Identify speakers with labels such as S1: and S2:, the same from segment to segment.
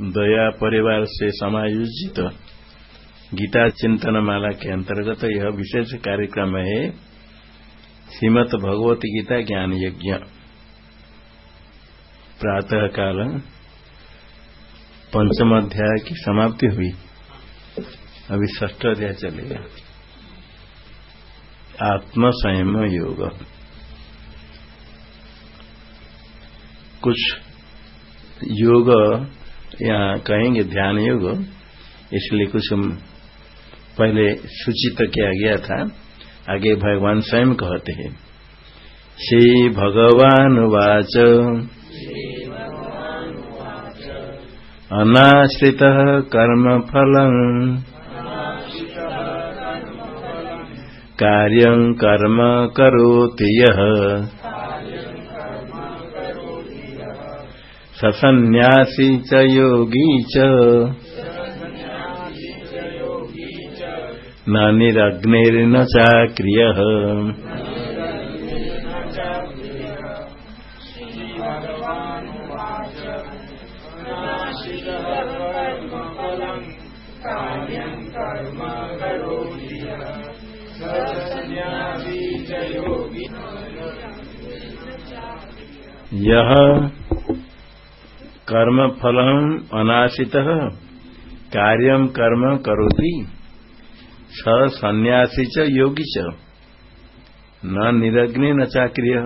S1: दया परिवार से समायोजित गीता चिंतन माला के अंतर्गत यह विशेष कार्यक्रम है श्रीमद भगवत गीता ज्ञान यज्ञ। प्रातः काल पंचम अध्याय की समाप्ति हुई। अभी ष्ठ अध्याय चलेगा। आत्म संयम योग। कुछ योग यहाँ कहेंगे ध्यान योग, इसलिए कुछ पहले सूचित किया गया था। आगे भगवान स्वयं कहते हैं, श्री भगवान वाच। अनाश्रित कर्म फल कार्य कर्म करोति यः। सन्यासी च योगी च। न निरग्निर्न चाक्रियः यह कर्म फल अनाशित। कार्य कर्म करोति। स सन्यासी च योगी च। न निरग्नि न चाक्रिय।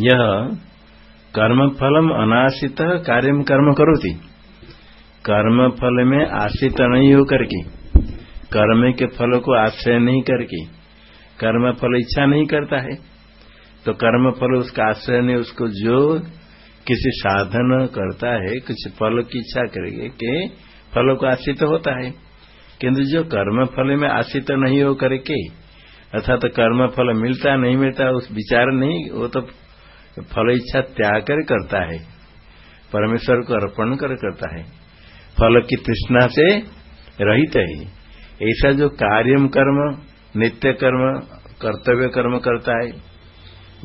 S1: यह कर्म फलम अनाशित कार्य कर्म करोति। कर्म फल में आश्रित नहीं होकर के। कर्म के फल को आश्रय नहीं करके। कर्म फल इच्छा नहीं करता है। तो कर्म फल उसका आश्रय नहीं, उसको जो किसी साधन करता है कुछ फल की इच्छा करेंगे कि फल को आश्रित होता है। किंतु जो कर्म फल में आश्रित नहीं हो करके, अर्थात तो कर्म फल मिलता नहीं, मिलता उस विचार नहीं, वो तो फल इच्छा त्याग कर करता है। परमेश्वर को अर्पण कर करता है। फल की तृष्णा से रहित है। ऐसा जो कार्यम कर्म, नित्य कर्म, कर्तव्य कर्म करता है,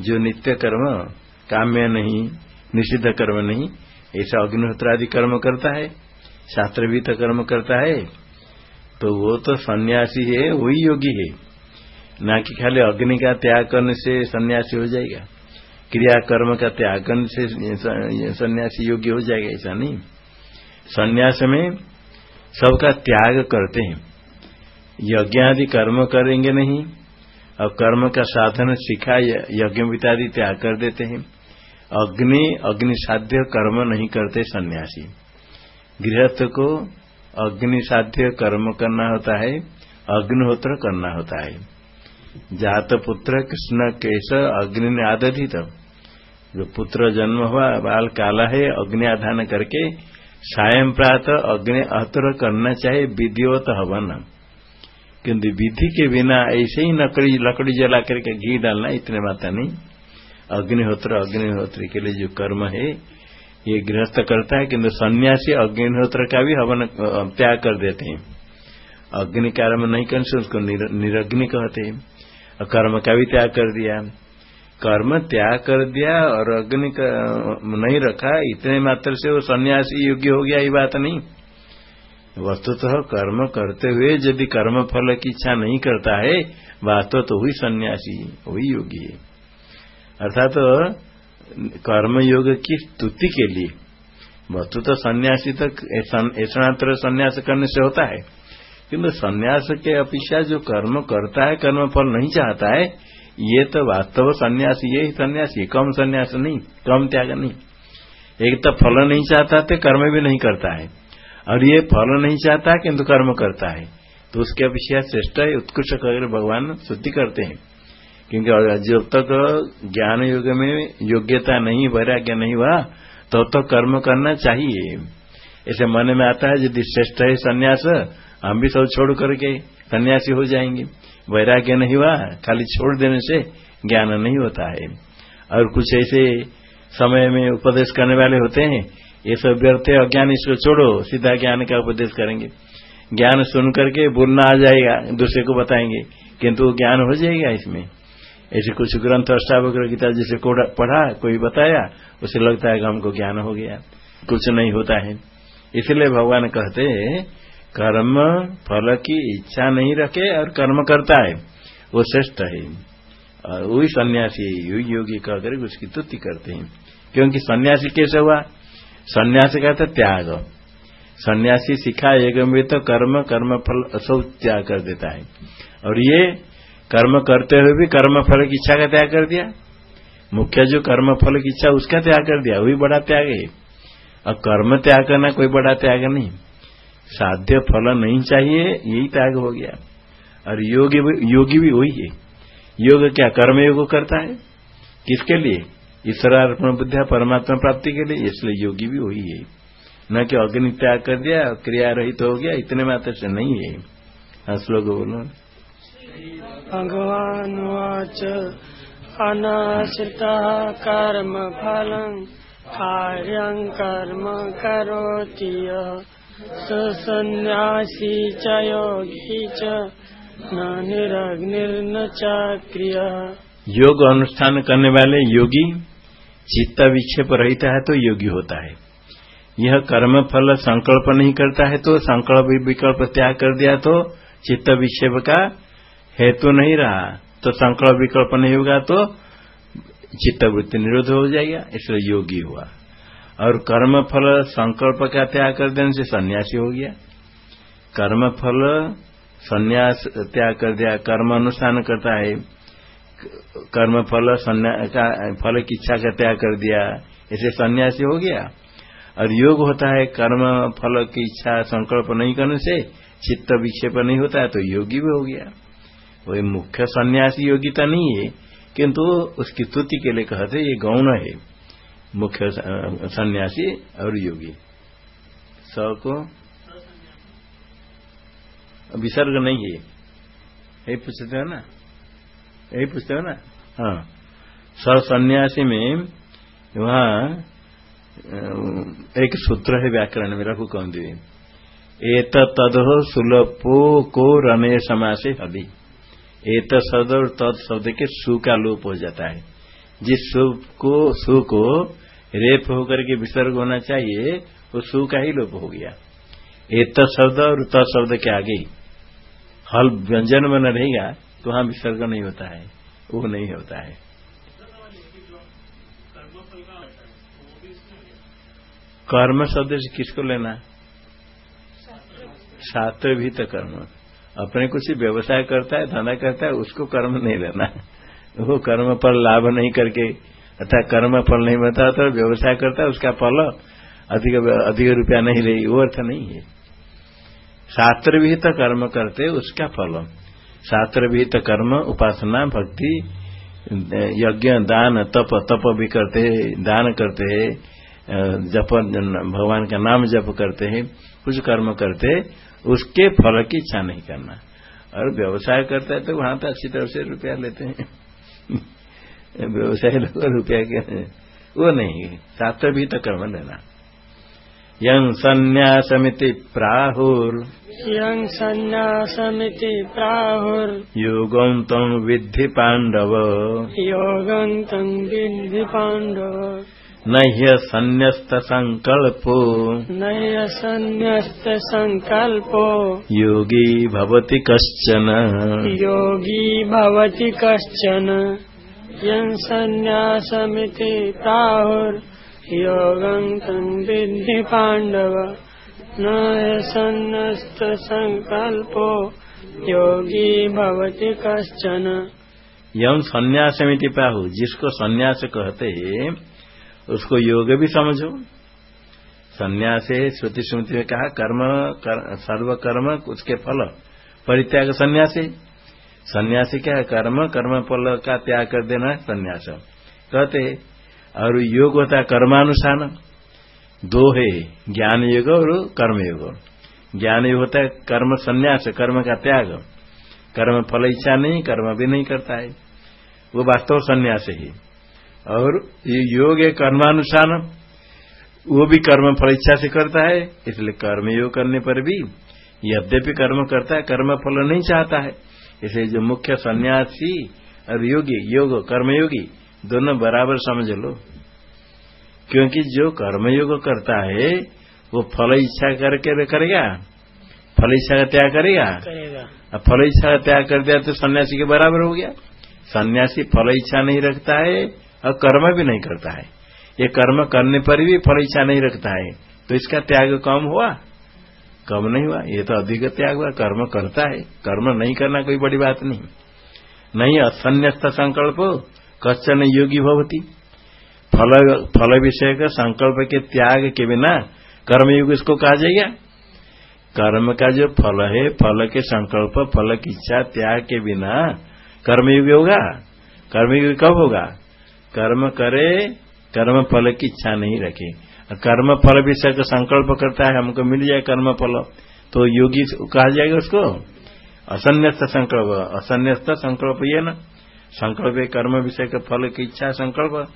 S1: जो नित्य कर्म, काम्य नहीं निषिद्ध कर्म नहीं, ऐसा अग्निहोत्र आदि कर्म करता है शास्त्रवित कर्म करता है तो वो तो सन्यासी है, वही योगी है। ना कि खाली अग्नि का त्याग करने से सन्यासी हो जाएगा। क्रिया कर्म का त्याग करने से सन्यासी योगी हो जाएगा, ऐसा नहीं। सन्यास में सबका त्याग करते हैं। यज्ञ आदि कर्म करेंगे नहीं, और कर्म का साधन, सिखा, यज्ञ इत्यादि त्याग कर देते हैं। अग्नि अग्नि साध्य कर्म नहीं करते सन्यासी। गृहस्थ को अग्नि साध्य कर्म करना होता है, अग्निहोत्र करना होता है। जात पुत्र कृष्ण केश अग्नि ने आदधित जो पुत्र जन्म हुआ, बाल काला है, अग्नि आधान करके सायं प्रात अग्नि अहतर करना चाहिए विधिवत हवन। किंतु विधि के बिना ऐसे ही लकड़ी लकड़ी जला करके घी डालना इतने माता नहीं। अग्निहोत्र, अग्निहोत्री के लिए जो कर्म है, ये गृहस्थ करता है किंतु सन्यासी अग्निहोत्र का भी हवन त्याग कर देते हैं। अग्नि कर्म नहीं करने से उसको निरग्नि कहते हैं। और कर्म का भी त्याग कर दिया। कर्म त्याग कर दिया और अग्नि नहीं रखा, इतने मात्र से वो सन्यासी योग्य हो गया, ये बात नहीं। वस्तुतः तो कर्म करते हुए यदि कर्म फल की इच्छा नहीं करता है वास्तव तो हुई सन्यासी वही योगी है। अर्थात तो कर्म योग की स्तुति के लिए। वस्तु तो सन्यासी तक ऐसा सन्यास करने से होता है। किंतु सन्यास के अपेक्षा जो कर्म करता है, कर्म फल नहीं चाहता है, ये तो वास्तव सन्यास, ये ही सन्यासी कम सन्यास नहीं, कम त्याग नहीं। एक तो फल नहीं चाहता तो कर्म भी नहीं करता है। और ये फल नहीं चाहता, किंतु कर्म करता है। तो उसके अपेक्षा श्रेष्ठ है, उत्कृष्ट कर भगवान शुद्धि करते हैं। क्योंकि जब तक ज्ञान युग में योग्यता नहीं वैराग्य नहीं हुआ तब तो, तो कर्म करना चाहिए। ऐसे मन में आता है यदि श्रेष्ठ है संन्यास हम भी सब छोड़ करके सन्यासी हो जाएँगे। वैराग्य नहीं हुआ खाली छोड़ देने से ज्ञान नहीं होता है। और कुछ ऐसे समय में उपदेश करने वाले होते हैं ये सब व्यर्थ है अज्ञान इसको छोड़ो सीधा ज्ञान का उपदेश करेंगे। ज्ञान सुन करके बोलना आ जाएगा दूसरे को बताएँगे किंतु ज्ञान हो जाएगा इसमें। ऐसे कुछ ग्रंथ अष्टावक्र गीता जिसे पढ़ा, कोई बताया, उसे लगता है कि हमको ज्ञान हो गया। कुछ नहीं होता है। इसलिए भगवान कहते हैं, कर्म, फल की इच्छा नहीं रखे और कर्म करता है। वो श्रेष्ठ है। और वही सन्यासी योगी कहकर उसकी तुति करते हैं। क्योंकि सन्यासी कैसे हुआ? सन्यासी का तो त्याग। सन्यासी सिखा एक में तो कर्म कर्म फल सब त्याग कर देता है। और ये कर्म करते हुए भी कर्म फल की इच्छा का त्याग कर दिया। मुख्य जो कर्म फल की इच्छा उसका त्याग कर दिया। वही बड़ा त्याग है। और कर्म त्याग करना कोई बड़ा त्याग नहीं। साध्य फल नहीं चाहिए यही त्याग हो गया। और योगी भी, योगी भी वही है। योग क्या कर्म योग करता है? किसके लिए? ईश्वरार्पण बुद्धिया परमात्मा प्राप्ति के लिए। इसलिए योगी भी वही है। न कि अग्नि त्याग कर दिया क्रिया रहित तो हो गया इतने मात्र से नहीं है। हाँ श्लोक बोलो
S2: भगवान वाच। अनाश्रिता कर्म फल, कार्य कर्म करोति सन्यासी च योगी च निरग्निर्न
S1: योग अनुष्ठान करने वाले योगी, चित्त विक्षेप रहता है तो योगी होता है। यह कर्म फल संकल्प नहीं करता है तो संकल्प विकल्प त्याग कर दिया तो चित्त विक्षेप का हेतु नहीं रहा तो संकल्प विकल्प नहीं होगा तो चित्तवृत्ति निरोध हो जाएगा, इसलिए योगी हुआ। और कर्म फल संकल्प का त्याग कर देने से सन्यासी हो गया। कर्म फल संन्यास त्याग कर दिया, कर्म अनुष्ठान करता है, कर्म फल फल की इच्छा का त्याग कर दिया, इसे सन्यासी हो गया। और योग होता है, कर्म फल की इच्छा संकल्प नहीं करने से चित्त विक्षेप नहीं होता है तो योगी भी हो गया। वही मुख्य सन्यासी योगिता नहीं है, किंतु उसकी स्तुति के लिए कहते ये गौण है, मुख्य सन्यासी और योगी। स को विसर्ग नहीं है। यही पूछते हो ना? यही पूछते हो ना? हाँ। सन्यासी में वहाँ एक सूत्र है व्याकरण में, रघु कौन दी? एत तद सुलभो को रमे समासे हदी एत शब्द और तद शब्द के सु का लोप हो जाता है। जिस सु को सु को रेप होकर के विसर्ग होना चाहिए, वो सु का ही लोप हो गया। एत शब्द और त शब्द के आगे हल व्यंजन बना रहेगा तो वहाँ विसर्ग नहीं होता है, वो नहीं होता है। कर्म शब्द से किसको लेना? शास्त्र भी तो कर्म। अपने कुछ व्यवसाय करता है, धंधा करता है, उसको कर्म नहीं लेना वो कर्म पर लाभ नहीं करके, अर्थात कर्म फल नहीं बता तो व्यवसाय करता है, उसका फल अधिक अधिक रुपया नहीं ले, वो अर्थ नहीं है। शास्त्र विहित कर्म करते, उसका फल। शास्त्र विहित कर्म, उपासना, भक्ति, यज्ञ, दान, तप तप भी करते हैं दान करते हैं जप, भगवान का नाम जप करते हैं, कुछ कर्म करते उसके फल की इच्छा नहीं करना। और व्यवसाय करता है तो वहाँ तो अच्छी तरह से रुपया लेते हैं। व्यवसाय लोग रुपया के वो नहीं। शास्त्र भी तो कर्म लेना यं संन्यासमिति प्राहुर।
S2: यं संन्यासमिति प्राहुर।
S1: योगं तम विद्धि पांडव
S2: योगं तम विद्धि पांडव
S1: नह्य संन्यस्त संकल्पो।
S2: नह्य संन्यस्त संकल्पो।
S1: योगी भवति कश्चन।
S2: योगी भवति कश्चन। यं संन्यासमिति प्राहुर् योगं तं विद्धि पाण्डव। न सन्नस्त संकल्पो। योगी भवति कश्चन।
S1: यम संन्यासमिति प्राहु जिसको संन्यास कहते हैं उसको योग भी समझो। संन्यास श्रुति स्मृति में कहा कर्म कर, सर्व कर्म उसके फल परित्याग संन्यास। सन्यासी क्या है? कर्म कर्म फल का त्याग कर देना है संन्यास। कहते और योग होता है कर्मानुसार दो है ज्ञान योग और कर्म योग। ज्ञान योग होता है कर्म संन्यास कर्म का त्याग। कर्म फल इच्छा नहीं कर्म भी नहीं करता है। वो वास्तव संन्यास ही। और ये योग है कर्मानुसार वो भी कर्म फल इच्छा से करता है इसलिए कर्म योग करने पर भी यद्यपि कर्म करता है कर्म फल नहीं चाहता है। इसलिए जो मुख्य सन्यासी और योगी योग कर्मयोगी दोनों बराबर समझ लो। क्योंकि जो कर्मयोग करता है वो फल इच्छा करके करेगा फल इच्छा का त्याग करेगा। अब फल इच्छा का त्याग कर दिया तो सन्यासी के बराबर हो गया। सन्यासी फल इच्छा नहीं रखता है और कर्म भी नहीं करता है। ये कर्म करने पर भी फल इच्छा नहीं रखता है। तो इसका त्याग कम हुआ? कम नहीं हुआ। ये तो अधिक त्याग हुआ। कर्म करता है। कर्म नहीं करना कोई बड़ी बात नहीं। नहीं असन्यस्त संकल्प कच्चन योगी भवती। फल फल विषय का संकल्प के त्याग के बिना कर्मयुग इसको कहा जाएगा? कर्म का जो फल है, फल के संकल्प, फल की इच्छा, त्याग के बिना कर्मयुग होगा। कर्मयुग कब होगा? कर्म करे, कर्म फल की इच्छा नहीं रखे। कर्म फल विषय का संकल्प करता है, हमको मिल जाए कर्म फल। तो योगी कहा जाएगा उसको? असन्यस्त संकल्प। असन्यस्त संकल्प ये ना, संकल्प कर्म विषय का फल की इच्छा संकल्प,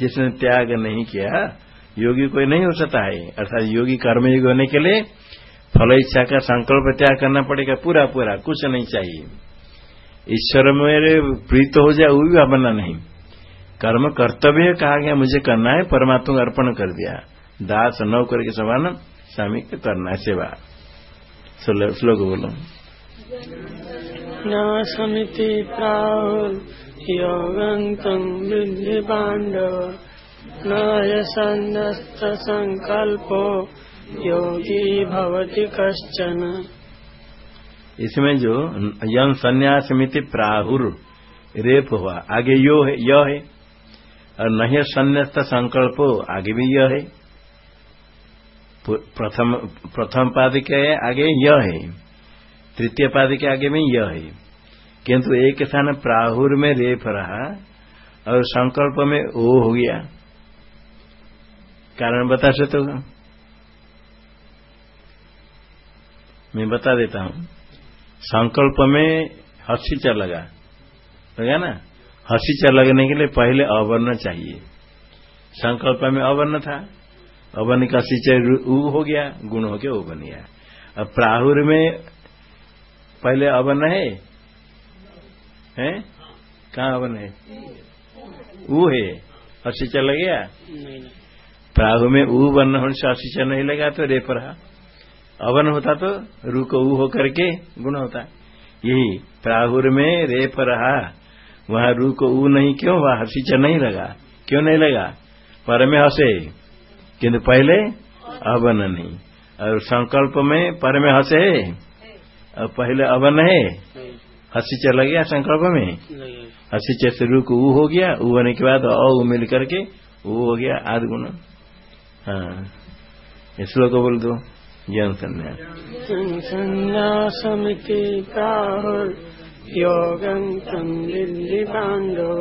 S1: जिसने त्याग नहीं किया, योगी कोई नहीं हो सकता है। अर्थात योगी कर्मयोगी होने के लिए फल इच्छा का संकल्प त्याग करना पड़ेगा पूरा पूरा, कुछ नहीं चाहिए। ईश्वर मेरे प्रीत हो जाए, वो भी भावना नहीं। कर्म कर्तव्य कहा गया मुझे करना है परमात्मा को अर्पण कर दिया। दास नौ करके समान स्वामी को करना है सेवा। श्लोक बोलो।
S2: न समिति योगंतम विद्धि पांडव न यशस्त संकल्पो योगी भवती कश्चन।
S1: इसमें जो यम संन्यास मिति प्राहुर रेप हुआ आगे यो है य है। और नहीं संन्यास्त संकल्प, आगे भी यह है। प्रथम प्रथम पाद के आगे यह है। तृतीय पाद के आगे में यह है। किंतु एक स्थान प्राहुर में रेप रहा और संकल्प में ओ हो गया। कारण बता सकते हो? मैं बता देता हूँ। संकल्प में हसीचा लगा। लगा ना? हसीचा लगने के लिए पहले अवर्ण चाहिए। संकल्प में अवर्ण था। अवर्ण का सिंचय उ हो गया गुण हो गया वो बन गया। अब प्राहुर में पहले अवर्ण है? हैं? कहा अवर्ण है? ऊ है। हसीचा लग गया? प्राहु में ऊ वर्ण होने से हसीचा नहीं लगा तो रेप रहा अवन होता तो रू को ऊ होकर के गुण होता। यही प्राहुर में रेप रहा वहाँ रू को ऊ नहीं, क्यों? वहाँ हसीचा नहीं लगा। क्यों नहीं लगा? पर में हंसे। किंतु पहले अवन नहीं। और संकल्प में पर में हंसे। और पहले अवन है। हसी लग गया संकल्प में। हसी से रू को ऊ हो गया। ऊ होने के बाद अ मिल करके ऊ हो गया आध गुण हाँ श्लोक बोल दो। ज्ञान संन्यास।
S2: संन्यासमिति प्राहुर्योगं तं विद्धि पाण्डव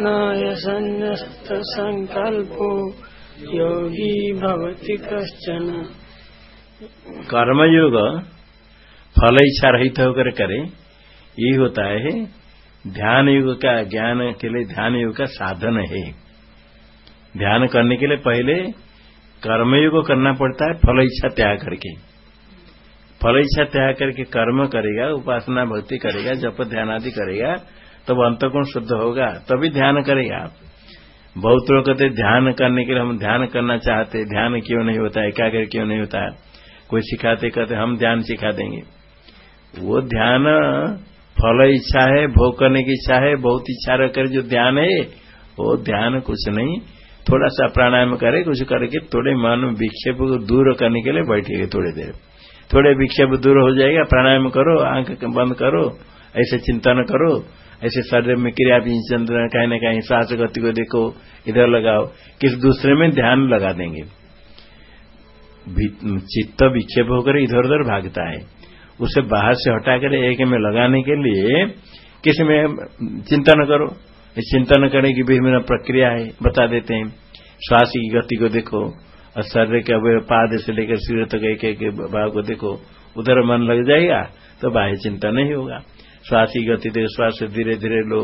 S2: नायसन्न्यस्त योगी भवति कश्चन।
S1: कर्मयोग फल इच्छा रहित होकर करे ये होता है ध्यान युग का ज्ञान के लिए ध्यान युग का साधन है। ध्यान करने के लिए पहले कर्मयोग करना पड़ता है फल इच्छा त्याग करके। फल इच्छा त्याग करके कर्म करेगा, उपासना भक्ति करेगा, जप ध्यान आदि करेगा, तब अंतगुण शुद्ध होगा, तभी ध्यान करेगा आप। बहुत लोग कहते ध्यान करने के लिए हम ध्यान करना चाहते ध्यान क्यों नहीं होता एकाग्र क्यों नहीं होता कोई सिखाते कहते हम ध्यान सिखा देंगे। वो ध्यान फल इच्छा है, भोग करने की इच्छा है, बहुत इच्छा रखकर जो ध्यान है, वो ध्यान कुछ नहीं। थोड़ा सा प्राणायाम करे, कुछ करके थोड़े मन विक्षेप को दूर करने के लिए बैठेगा थोड़ी देर। थोड़े विक्षेप दूर हो जाएगा, प्राणायाम करो, आँख बंद करो, ऐसे चिंतन करो, ऐसे शरीर में क्रिया चिंतन कहीं ना कहीं सांस गति को देखो, इधर लगाओ, किस दूसरे में ध्यान लगा देंगे। चित्त विक्षेप होकर इधर उधर भागता है। उसे बाहर से हटाकर एक में लगाने के लिए किसमें चिंतन करो। चिंतन करने की विभिन्न प्रक्रिया है, बता देते हैं। श्वास की गति को देखो और शरीर के अवय पाद से लेकर सिर तक एक एक भाव को देखो, उधर मन लग जाएगा तो बाह्य चिंता नहीं होगा। श्वास की गति देखो श्वास धीरे धीरे लो,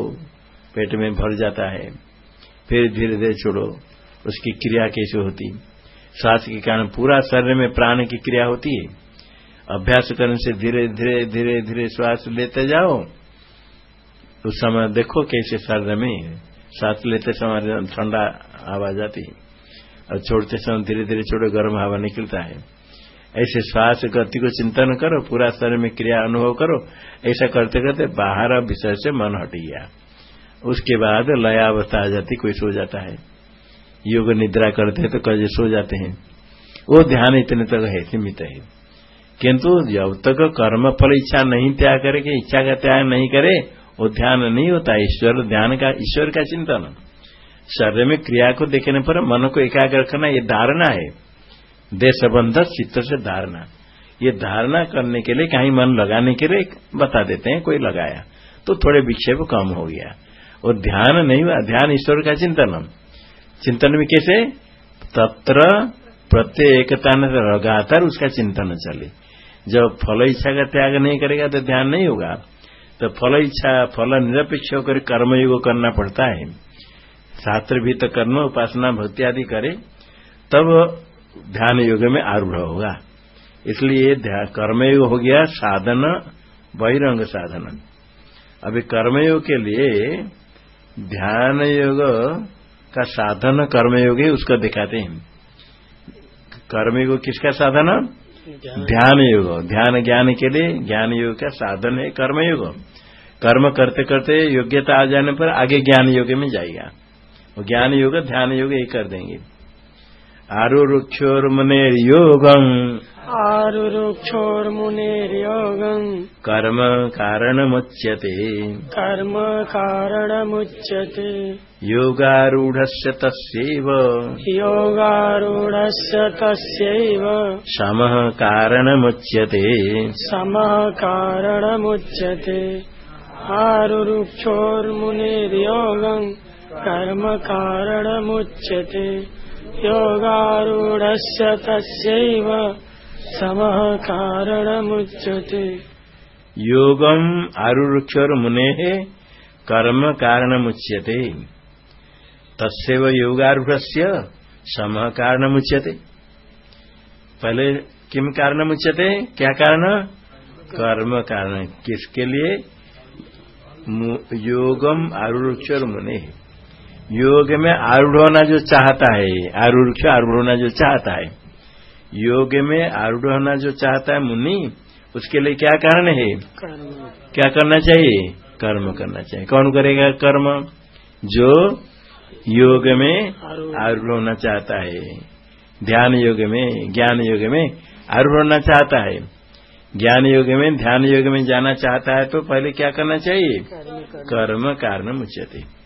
S1: पेट में भर जाता है। फिर धीरे धीरे छोड़ो, उसकी क्रिया कैसे होती? श्वास के कारण पूरा शरीर में प्राण की क्रिया होती है। अभ्यास करने से धीरे धीरे धीरे धीरे श्वास लेते जाओ। उस समय देखो कैसे शरीर में श्वास लेते समय ठंडा आवाज़ आती और छोड़ते समय धीरे धीरे छोड़ो, गर्म हवा निकलता है। ऐसे श्वास गति को चिंतन करो, पूरा शरीर में क्रिया अनुभव करो। ऐसा करते करते बाहर विषय से मन हट गया। उसके बाद लयावस्था आ जाती, कोई सो जाता है। योग निद्रा करते हैं तो कभी सो जाते हैं। वो ध्यान इतने तक है, सीमित है। किंतु जब तक कर्म फल इच्छा नहीं त्याग करे, कि इच्छा का त्याग नहीं करे, वो ध्यान नहीं होता। ईश्वर, ध्यान का, ईश्वर का चिंतन। शरीर में क्रिया को देखने पर मन को एकाग्र रखना ये धारणा है। देशबंध चित्त से धारणा। ये धारणा करने के लिए कहीं मन लगाने के लिए बता देते हैं, कोई लगाया। तो थोड़े विक्षेप कम हो गया। और ध्यान नहीं हुआ, ध्यान ईश्वर का चिंतन चिंतन में कैसे? तत्र प्रत्येकता ने लगातार उसका चिंतन चले। जब फल इच्छा का त्याग नहीं करेगा तो ध्यान नहीं होगा। तो फल इच्छा, फल निरपेक्ष होकर कर्मयोग करना पड़ता है। शास्त्र भी तो कर्म उपासना भक्ति आदि करे तब ध्यान योग में आरूढ़ होगा। इसलिए कर्मयोग हो गया साधन बहिरंग साधन। अभी कर्मयोग के लिए ध्यान योग का साधन कर्मयोग है उसको दिखाते हैं। कर्मयोग किसका साधन? ध्यान योग। ध्यान ज्ञान के लिए ज्ञान योग का साधन है कर्मयोग। कर्म करते करते योग्यता आ जाने पर आगे ज्ञान योग में जाएगा। ज्ञान योग ध्यान योग ही कर देंगे। आरुक्षोर्मुनेर योगम
S2: आरुरुक्षोर्मुनेर्योगम्।
S1: कर्म कारणमुच्यते।
S2: कर्म कारण कारणमुच्यते।
S1: योगारूढस्य तस्यैव।
S2: योगारूढस्य तस्यैव।
S1: समः कारणमुच्यते।
S2: समः कारणमुच्यते। आरुरुक्षोर्मुनिर्योगम्। कर्म कारणमुच्यते योगारूढस्य तस्यैव समः कारणमुच्यते
S1: योगम आरुक्षर मुने कर्म कारणमुच्यते तस्व योगारूढ़ सम कारणमुच्यते पहले किम कारणमुच्यते क्या कारण? कर्म कारण। किसके लिए? योगम आरूढ़ मुने योग में आरूढ़ होना जो चाहता है आरूढ़ आरूढ़ होना जो चाहता है? योग में आरूढ़ होना जो चाहता है मुनि उसके लिए क्या कारण है? क्या करना चाहिए? कर्म करना चाहिए। कौन करेगा कर्म? जो योग में आरूढ़ होना चाहता है। ध्यान योग में ज्ञान योग में आरूढ़ होना चाहता है। ज्ञान योग में ध्यान योग में जाना चाहता है तो पहले क्या करना चाहिए?
S2: कर्म
S1: कारण मुच्यते।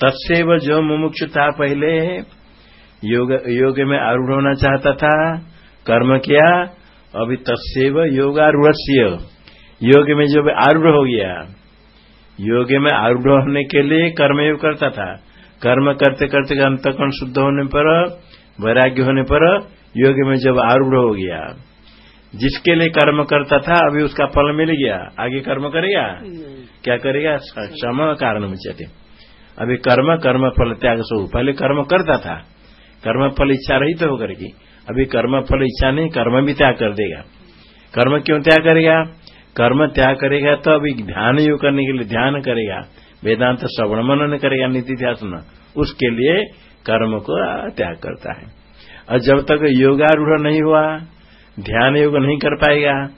S1: तत्सेव जो मुमुक्ष था पहले योग योग में आरूढ़ होना चाहता था कर्म किया अभी तत्सेव योगारूढ़ योग में जो आरूढ़ हो गया योग में आरूढ़ होने के लिए कर्मयोग करता था। कर्म करते करते अंतकरण शुद्ध होने पर वैराग्य होने पर योग में जब आरूढ़ हो गया जिसके लिए कर्म करता था अभी उसका फल मिल गया। आगे कर्म करेगा? क्या करेगा? सम कारण मुचते अभी कर्म कर्म फल त्याग सो पहले कर्म करता था। कर्म फल इच्छा रही तो होकर की। अभी कर्म फल इच्छा नहीं, कर्म भी त्याग कर देगा। कर्म क्यों त्याग करेगा? कर्म त्याग करेगा तो अभी ध्यान योग करने के लिए ध्यान करेगा। वेदांत श्रवण मनन करेगा, नीति ध्यान। उसके लिए कर्म को त्याग करता है। और जब तक योगारूढ़ नहीं हुआ, ध्यान योग नहीं कर पाएगा,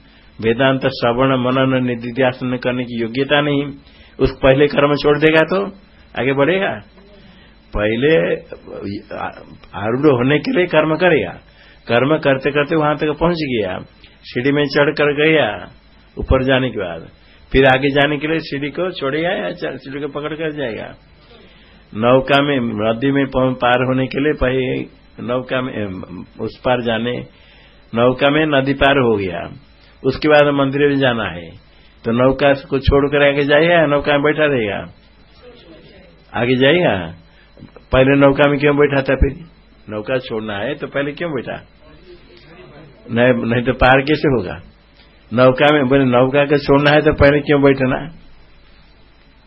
S1: वेदांत श्रवण मनन निधि निधिध्यासन करने की योग्यता नहीं, उस पहले कर्म छोड़ देगा तो आगे बढ़ेगा। पहले, आरूढ़ होने के लिए कर्म करेगा। कर्म करते करते वहाँ तक पहुँच गया। सीढ़ी में चढ़ कर गया, ऊपर जाने के बाद। फिर आगे जाने के लिए सीढ़ी को छोड़ेगा या सीढ़ी को पकड़ कर जाएगा। नौका में, नदी में पार होने के लिए पहले नौका में उस पार जाने। नौका में नदी पार हो गया। उसके बाद मंदिर में जाना है। तो नौका को छोड़कर आगे जाएगा नौका में बैठा रहेगा? आगे जाएगा? पहले नौका में क्यों बैठा था फिर? नौका छोड़ना है तो पहले क्यों बैठा? नहीं नहीं तो पार कैसे होगा? नौका में बोले, नौका को छोड़ना है तो पहले क्यों बैठना?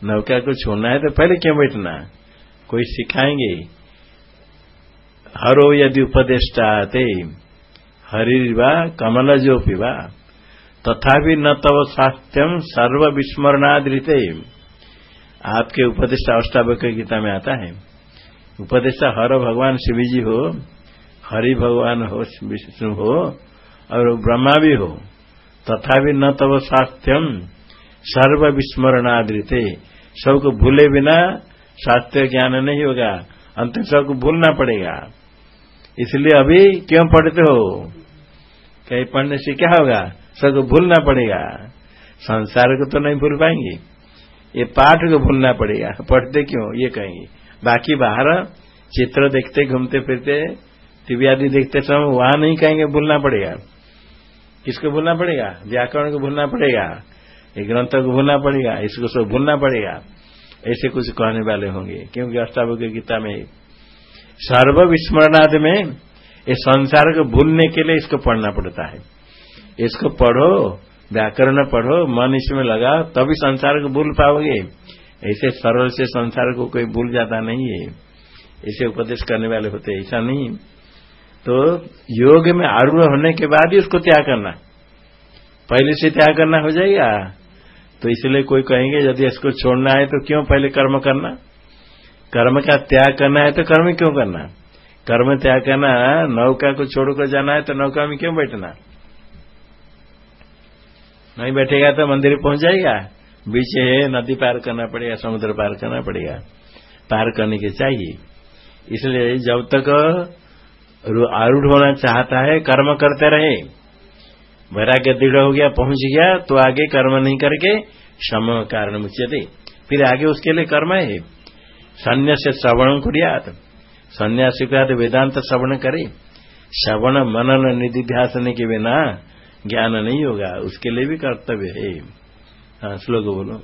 S1: नौका को छोड़ना है तो पहले क्यों बैठना? कोई सिखाएँगे? हरो यदि उपदेष्टा ते हरिवा कमल जो पिवा तथापि न तव स्वास्थ्यम सर्व विस्मरणादृत आपके उपदेष्टा अष्टावक्र गीता में आता है। उपदेष्टा हर भगवान शिव जी हो, हरि भगवान हो, विष्णु हो, और ब्रह्मा भी हो तथा भी न तब स्वास्थ्यम सर्व विस्मरणादृत सबको भूले बिना स्वास्थ्य ज्ञान नहीं होगा अंतिम सबको भूलना पड़ेगा। इसलिए अभी क्यों पढ़ते हो? कहीं पढ़ने से क्या होगा? सबको भूलना पड़ेगा। संसार को तो नहीं भूल पाएँगे। ये पाठ को भूलना पड़ेगा। पढ़ते क्यों? ये कहेंगे। बाकी बाहर चित्र देखते, घूमते फिरते, टीवी आदि देखते समय वहाँ नहीं कहेंगे भूलना पड़ेगा। किसको भूलना पड़ेगा? व्याकरण को भूलना पड़ेगा। ये ग्रंथ को भूलना पड़ेगा। इसको सब भूलना पड़ेगा। ऐसे कुछ कहने वाले होंगे। क्योंकि अष्टावक्र गीता में सर्व विस्मरणादि में ये संसार को भूलने के लिए इसको पढ़ना पड़ता है। इसको पढ़ो व्याकरण पढ़ो, मन इसमें लगा, तभी संसार को भूल पाओगे। ऐसे सरल से संसार को कोई भूल जाता नहीं है। ऐसे उपदेश करने वाले होते ऐसा नहीं। तो योग में आरूढ़ होने के बाद ही उसको त्याग करना। पहले से त्याग करना हो जाएगा। तो इसलिए कोई कहेंगे, यदि इसको छोड़ना है तो क्यों पहले कर्म करना? कर्म का त्याग करना है तो कर्म क्यों करना? कर्म त्याग करना, नौका को छोड़कर जाना है तो नौका में क्यों बैठना? नहीं बैठेगा तो मंदिर पहुँच जाएगा। बीच है, नदी पार करना पड़ेगा, समुद्र पार करना पड़ेगा। पार करने के चाहिए। इसलिए जब तक आरूढ़ होना चाहता है, कर्म करते रहे। वैराग्य दृढ़ हो गया, पहुँच गया तो आगे कर्म नहीं करके सम कारण मुच्यते। फिर आगे उसके लिए कर्म है। सन्यास श्रवण कुरियात सन्यासी का वेदांत श्रवण करे। श्रवण मनन निधि ध्यान के बिना ज्ञान नहीं होगा उसके लिए भी कर्तव्य है हाँ श्लोक बोलो।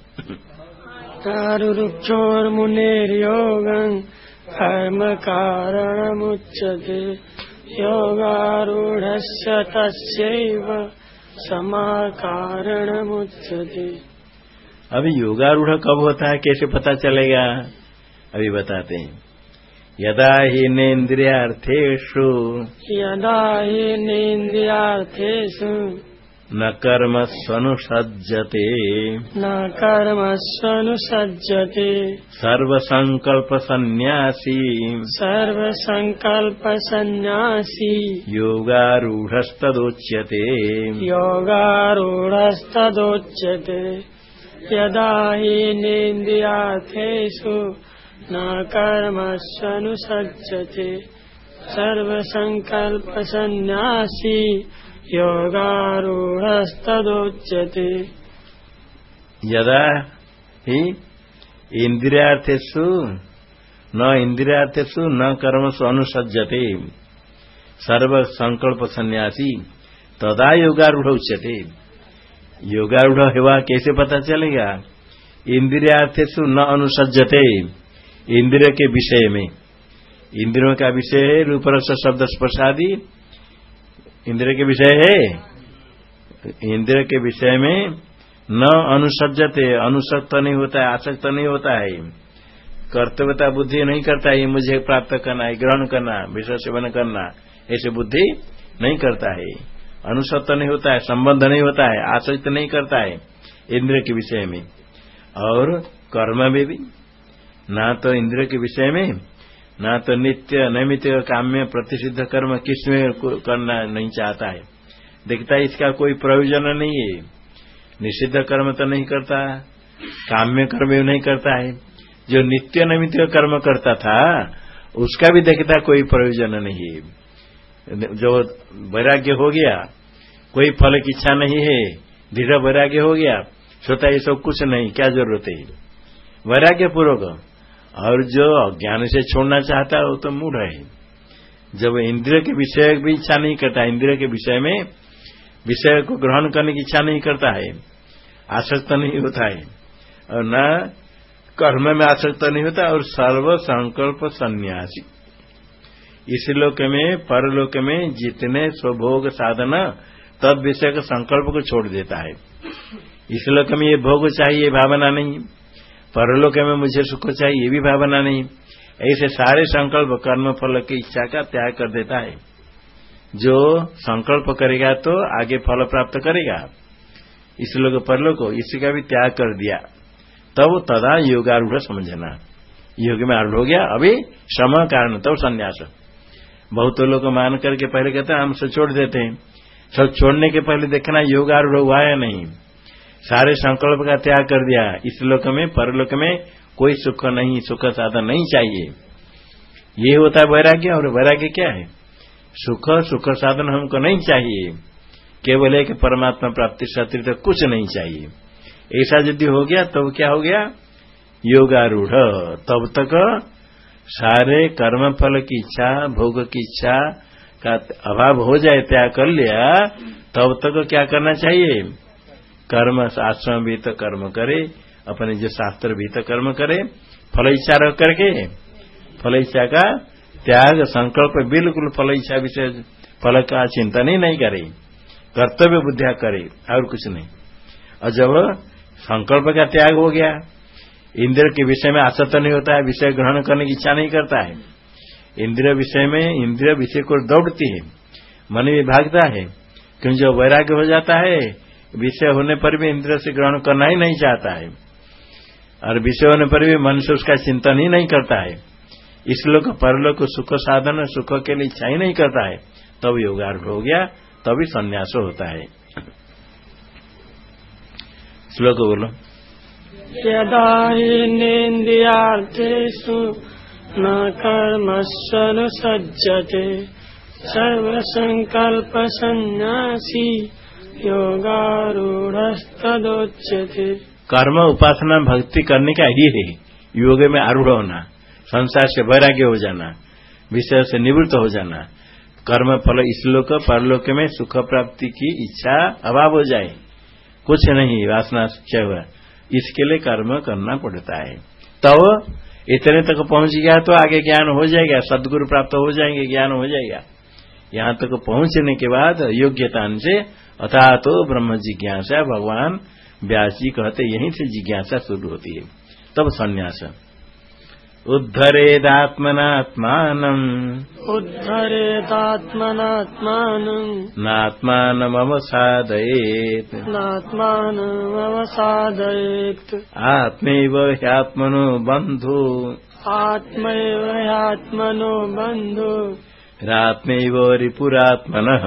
S2: मुनेर्योगं कर्म कारणमुच्यते योगारूढ़स्य तस्यैव समाकारणमुच्यते।
S1: अभी योगारूढ़ कब होता है? कैसे पता चलेगा? अभी बताते हैं। यदा ही नेन्द्रियार्थेषु
S2: यदा ही नेन्द्रियार्थेषु
S1: न कर्म स्वनुसज्जते।
S2: न कर्म स्वनुसज्जते।
S1: सर्वसङ्कल्प सन्न्यासी
S2: सर्वसङ्कल्प सन्न्यासी
S1: योगारूढस्तदोच्यते।
S2: योगारूढस्तदोच्यते। यदा हि नेन्द्रियार्थेषु न कर्म स्वनुसज्जते सर्वसङ्कल्प सन्न्यासी योगारूढ़स्तदोच्यते।
S1: यदा ही इंद्रियार्थेषु, न इंद्रियार्थेषु, न कर्मसु अनुसज्जते। सर्व संकल्प सन्यासी तदा योगारूढ़ उच्यते योगारूढ़ कैसे पता चलेगा? इंद्रियार्थेषु न अनुसज्जते। इंद्रिय के विषय में। इंद्रियों का विषय है, रूपरस शब्द स्पर्शादि इंद्र के विषय है? इंद्र के विषय में न अनुसजते अनुसक्त नहीं होता है, आसक्त नहीं होता है। कर्तव्यता बुद्धि नहीं करता है मुझे प्राप्त करना है, ग्रहण करना विषय सेवन करना, ऐसे बुद्धि नहीं करता है। अनुसक्त नहीं होता है, संबंध नहीं होता है, आसक्त नहीं करता है इंद्र के विषय में। और कर्म में भी ना तो इंद्र के विषय में, न तो नित्य नैमित काम्य प्रतिषिद्ध कर्म किसमें करना नहीं चाहता है। देखता है इसका कोई प्रयोजन नहीं है। निषिद्ध कर्म तो नहीं करता, काम्य कर्म भी नहीं करता है। जो नित्य नैमित कर्म करता था, उसका भी देखता कोई प्रयोजन नहीं है। जो वैराग्य हो गया, कोई फल की इच्छा नहीं है, दृढ़ वैराग्य हो गया, सोता ये सब कुछ नहीं, क्या ज़रूरत है? वैराग्य पूर्वक और जो अज्ञान से छोड़ना चाहता है, वो तो मूढ़ है। जब इंद्रिय के विषय भी इच्छा नहीं करता, इंद्रिय के विषय में विषय को ग्रहण करने की इच्छा नहीं करता है, आसक्त नहीं होता है। और न कर्म में आसक्त नहीं होता, और सर्व संकल्प सन्यासी। इस लोक में, परलोक में जितने स्वभोग साधन, तब विषय का संकल्प को छोड़ देता है। इस लोक में ये भोग चाहिए भावना नहीं। परलोक में मुझे सुख चाहिए, ये भी भावना नहीं। ऐसे सारे संकल्प कर्म फल की इच्छा का त्याग कर देता है। जो संकल्प करेगा तो आगे फल प्राप्त करेगा। इस लोग परलोक, इसी का भी त्याग कर दिया। तब तदा योगारूढ़ समझना। योग में आरूढ़ हो गया, अभी श्रम कारण तब संन्यास। बहुत लोग मान करके पहले कहते हैं, हम सब छोड़ देते हैं। सब छोड़ने के पहले देखना योगारूढ़ हुआ है नहीं? सारे संकल्प का त्याग कर दिया। इस लोक में, परलोक में कोई सुख नहीं, सुख साधन नहीं चाहिए। ये होता है वैराग्य, और वैराग्य क्या है? सुख सुख साधन हमको नहीं चाहिए। केवल एक परमात्मा प्राप्ति से तो कुछ नहीं चाहिए। ऐसा यदि हो गया, तब तो क्या हो गया? योगारूढ़। तब तक सारे कर्म फल की इच्छा, भोग की इच्छा का अभाव हो जाए, त्याग कर लिया, तब तक क्या करना चाहिए? कर्म आश्रम भी तो कर्म करे, अपने जो शास्त्र भी तो कर्म करे, फल इच्छा रख करके, फल इच्छा का त्याग संकल्प बिल्कुल फल इच्छा विषय फल का चिंतन ही नहीं करे, कर्तव्य बुद्धिया करे, और कुछ नहीं। और जब संकल्प का त्याग हो गया, इंद्र के विषय में आसक्त नहीं होता है, विषय ग्रहण करने की इच्छा नहीं करता है। इंद्रिय विषय में इंद्रिय विषय को दौड़ती है, मन भी भागता है, क्योंकि जब वैराग्य हो जाता है विषय होने पर भी इंद्रिय से ग्रहण करना ही नहीं चाहता है। और विषय होने पर भी मनुष्य उसका चिंतन ही नहीं करता है। इस लोग परलोक सुख साधन, सुख के लिए इच्छा ही नहीं करता है। तब योगार्थ हो गया, तभी संन्यास होता है। श्लोक बोलो।
S2: यदा हिनेन्द्रियार्थेषु न कर्मस्वनुसज्जते सर्वसङ्कल्पसन्न्यासी योगारूढ़स्तदोच्यते।
S1: कर्म उपासना भक्ति करने का ही है योग में आरूढ़ होना, संसार से वैराग्य हो जाना, विषय से निवृत्त हो जाना, कर्म फल इस लोक, परलोक में सुख प्राप्ति की इच्छा अभाव हो जाए। कुछ नहीं, वासना क्षय हुआ। इसके लिए कर्म करना पड़ता है। तब तो इतने तक पहुँच गया तो आगे ज्ञान हो जाएगा, सदगुरु प्राप्त हो जाएँगे, ज्ञान हो जाएगा। यहाँ तक पहुँचने के बाद योग्यता से अथा तो ब्रह्म जिज्ञासा भगवान व्यास जी कहते यहीं से जिज्ञासा शुरू होती है। तब संन्यास। उद्धरेदात्मनात्मानम्
S2: उद्धरेदात्मनात्मानम्
S1: नात्मानमवसादयेत्।
S2: नात्मानमवसादयेत्।
S1: आत्मैव ह्यात्मनो बन्धु।
S2: आत्मैव ह्यात्मनो बन्धु।
S1: रात्मैव रिपुरात्मनः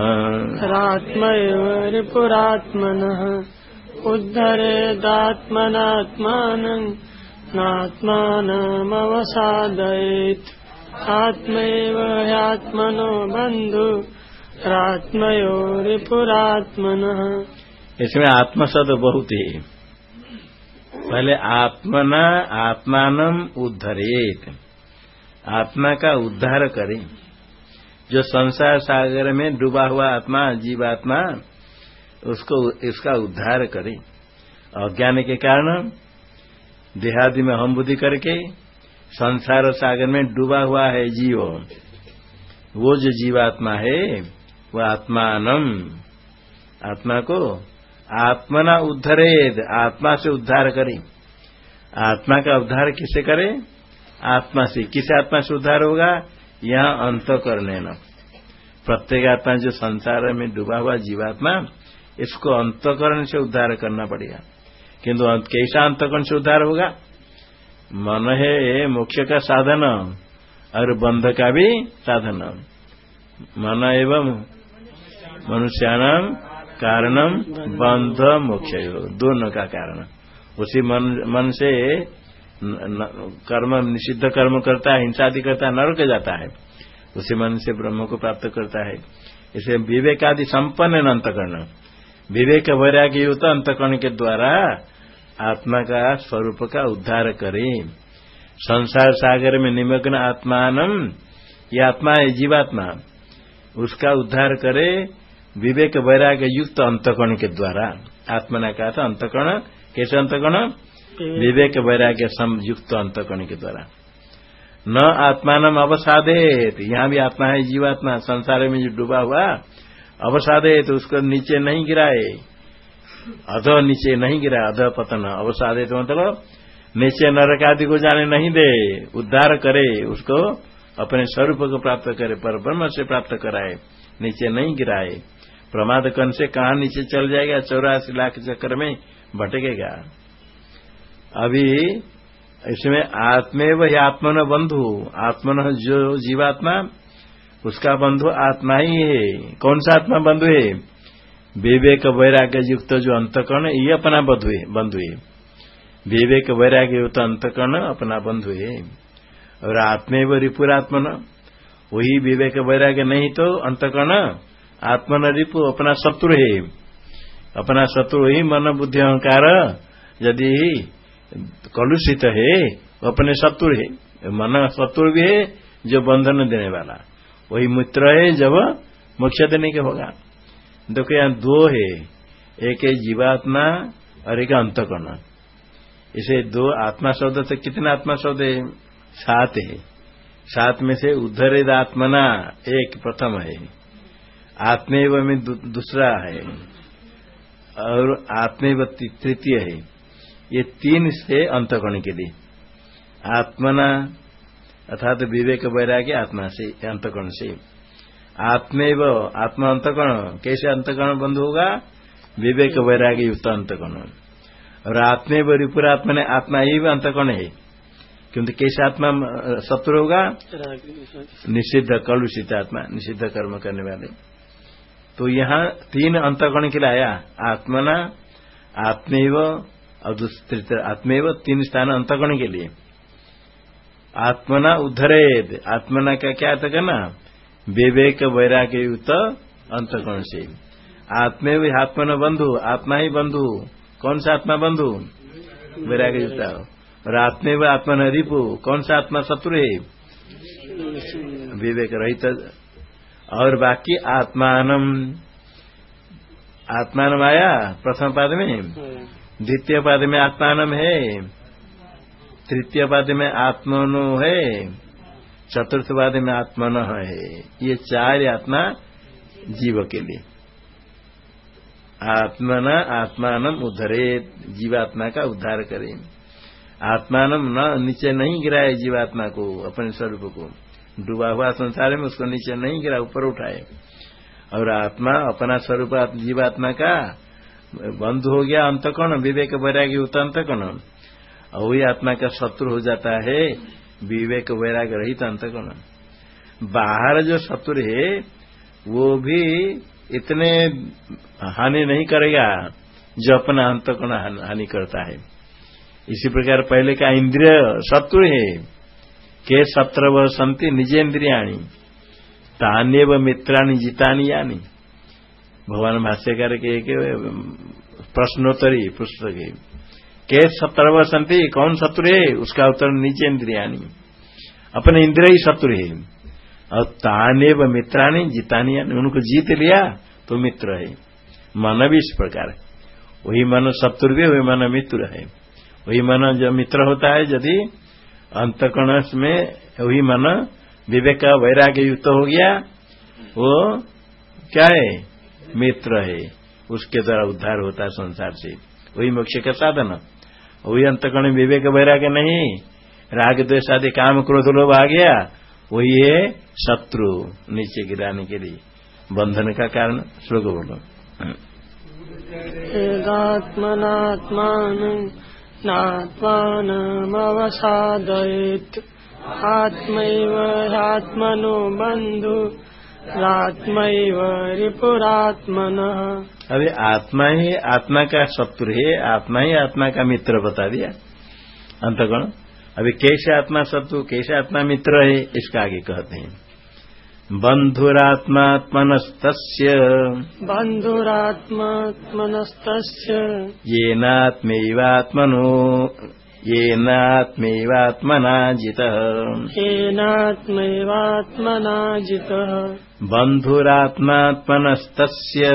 S2: रात्मैव रिपुरात्मनः उद्धरेदात्मनात्मानम् नात्मानमवसादयेत्। आत्मैव ह्यात्मनो बन्धु रात्मयो रिपुरात्मनः
S1: इसमें आत्मशब्द बहुत। ही पहले आत्मना आत्मान उद्धरेत। आत्मा का उद्धार करे। जो संसार सागर में डूबा हुआ आत्मा, जीवात्मा, उसको इसका उद्धार करे। अज्ञान के कारण, देहादि में हम बुद्धि करके संसार सागर में डूबा हुआ है जीव। वो जो जीवात्मा है वह आत्मानम। आत्मा को आत्मना उद्धरेद, आत्मा से उद्धार करे। आत्मा का उद्धार किसे करे? आत्मा से। किस आत्मा से उद्धार होगा? यहाँ अंत कर लेना। प्रत्येक आत्मा जो संसार में डूबा हुआ जीवात्मा, इसको अंतकरण से उद्धार करना पड़ेगा। किंतु कैसा अंतकरण से उद्धार होगा? मन है मोक्ष का साधन, और बंध का भी साधन। मन एवं मनुष्याणाम कारणम बंध, मोक्ष, दोनों का कारण। उसी मन मन से कर्म, निषिद्ध कर्म करता है, हिंसा आदि करता है, नरक जाता है, उसी मन से ब्रह्म को प्राप्त करता है। इसे विवेक आदि संपन्न अंतकरण, विवेक वैराग्य युक्त अंतकरण के द्वारा आत्मा का स्वरूप का उद्धार करे। संसार सागर में निमग्न आत्मान ये आत्मा है जीवात्मा, उसका उद्धार करे विवेक वैराग्य युक्त अंतकरण के द्वारा। आत्मा ने कहा था अंतकरण, कैसे अंतकरण? विवेक वैराग्य युक्त अंतकरण के द्वारा। न आत्मान अवसादेत, यहाँ भी आत्मा है, जीवात्मा, संसार में जो डूबा हुआ, अवसादेत, उसको नीचे नहीं गिराए। अध नीचे नहीं गिरा, अध पतन अवसादे तो मतलब नीचे नरक आदि को जाने नहीं दे, उद्धार करे, उसको अपने स्वरूप को प्राप्त करे पर ब्रह्म से प्राप्त कराए, नीचे नहीं गिराए। प्रमाद कन से कहा नीचे चल जाएगा? चौरासी लाख चक्कर में भटकेगा। अभी इसमें आत्मे वही आत्मन बंधु, आत्मन जो जीवात्मा, उसका बंधु आत्मा ही है। कौन सा आत्मा बंधु है? विवेक वैराग्य युक्त जो अंतकरण, ये अपना बंधु है बंधु है। विवेक वैराग्य युक्त अंतकरण अपना बंधु है। और आत्मेव रिपुरात्मन वही विवेक वैराग्य नहीं तो अंतकरण, आत्मन रिपु अपना शत्रु है। अपना शत्रु ही मन बुद्धि अहंकार, यदि कलुषित है, अपने शत्रु है, मन शत्रु भी है, जो बंधन देने वाला। वही मित्र है, जब मोक्ष देने के होगा। देखो यहाँ दो है, एक है जीवात्मा और एक अंतकर्ण। इसे दो आत्मा शब्द से कितने आत्मा शब्द है? सात है। सात में से उद्धरित आत्मना एक प्रथम है। आत्मेव में दूसरा है। और आत्मेव तृतीय है। ये तीन से अंतकर्ण के लिए। आत्मना, अर्थात विवेक वैराग्य, आत्मा से अंतकर्ण से। आत्मेव, आत्मा अंतकर्ण कैसे अंतकर्ण बंद होगा? विवेक वैराग्य युक्त अंतकर्ण और आत्मेव रिपुरात्मा ने आत्मा ही अंतकर्ण है। क्योंकि कैसे आत्मा शत्रु होगा? निषिद्ध, कलुषित आत्मा, निषिद्ध कर्म करने वाले। तो यहाँ तीन अंतकर्ण के लिए आया। आत्मना, आत्मेव और आत्मेव तीन स्थान अंतकर्ण के लिए। आत्मना उद्धरेद। आत्मना का क्या अर्थ करना विवेक वैराग्य युक्त अंतकरण से आत्मे भी आत्मन बंधु, आत्मा ही बंधु। कौन सा आत्मा बंधु? वैराग्य युक्त और आत्मे व आत्मन रिपु, कौन सा आत्मा शत्रु है? विवेक रहित। और बाकी आत्मान आत्मान आया प्रथम पाद में? द्वितीय पाद में आत्मान है। तृतीय पाद में आत्मनो है। चतुर्थ पाद में आत्मन है। ये चार आत्मा जीव के लिए। आत्मना, आत्मान उद्धरे, जीवात्मा का उद्धार करे। आत्मान न, नीचे नहीं गिराए जीवात्मा को, अपने स्वरूप को। डूबा हुआ संसार में उसको नीचे नहीं गिरा, ऊपर उठाए। और आत्मा, अपना स्वरूप, जीवात्मा का बंद हो गया अंतकण विवेक वैराग्य होता अंतकण और वही आत्मा का शत्रु हो जाता है, विवेक वैराग रहित अंतगुण बाहर जो शत्रु है, वो भी इतने हानि नहीं करेगा, जो अपना अंतगुण हानि करता है। इसी प्रकार पहले का इंद्रिय शत्रु है, के सत्र व संति निजेन्द्रियाणी, तान्यव मित्राणी, जितानी यानी। भगवान भाष्यकार के एक प्रश्नोत्तरी पुस्तक है। के सत्रव संति, कौन शत्रु है? उसका उत्तर नीचे इंद्रियाणी। अपने इंद्रिय ही शत्रु है। और ताने व मित्राणी, जितानी उनको जीत लिया तो मित्र है। मन भी इस प्रकार वही मन शत्रु भी, वही मन मित्र है। वही मन जो मित्र होता है, यदि अंतकर्ण में वही मन विवेक वैराग्य युक्त हो गया, वो क्या है? मित्र है, उसके द्वारा उद्धार होता है संसार से। वही मोक्ष का साधन। वही अंतकरण विवेक वैराग्य नहीं। राग, द्वेष आदि, काम, क्रोध, लोभ आ गया। वही है शत्रु, नीचे गिराने के लिए। बंधन का कारण, श्लोक बोलो।
S2: एदात्मनात्मान नात्मानमवसादयेत् ह्यात्मनो बन्धु। आत्मैव रिपुरात्मनः।
S1: अभी आत्मा ही आत्मा का शत्रु है आत्मा ही आत्मा का मित्र बता दिया। अंतगण अभी कैसे आत्मा शत्रु कैसे आत्मा मित्र है इसका आगे कहते हैं। बंधुरात्मात्मनस्त
S2: बंधुरात्मात्मनस्त
S1: येनात्मैवात्मनो येनात्मैवात्मना जितः
S2: येनात्मैवात्मना जितः
S1: बन्धुरात्मात्मनस्तस्य।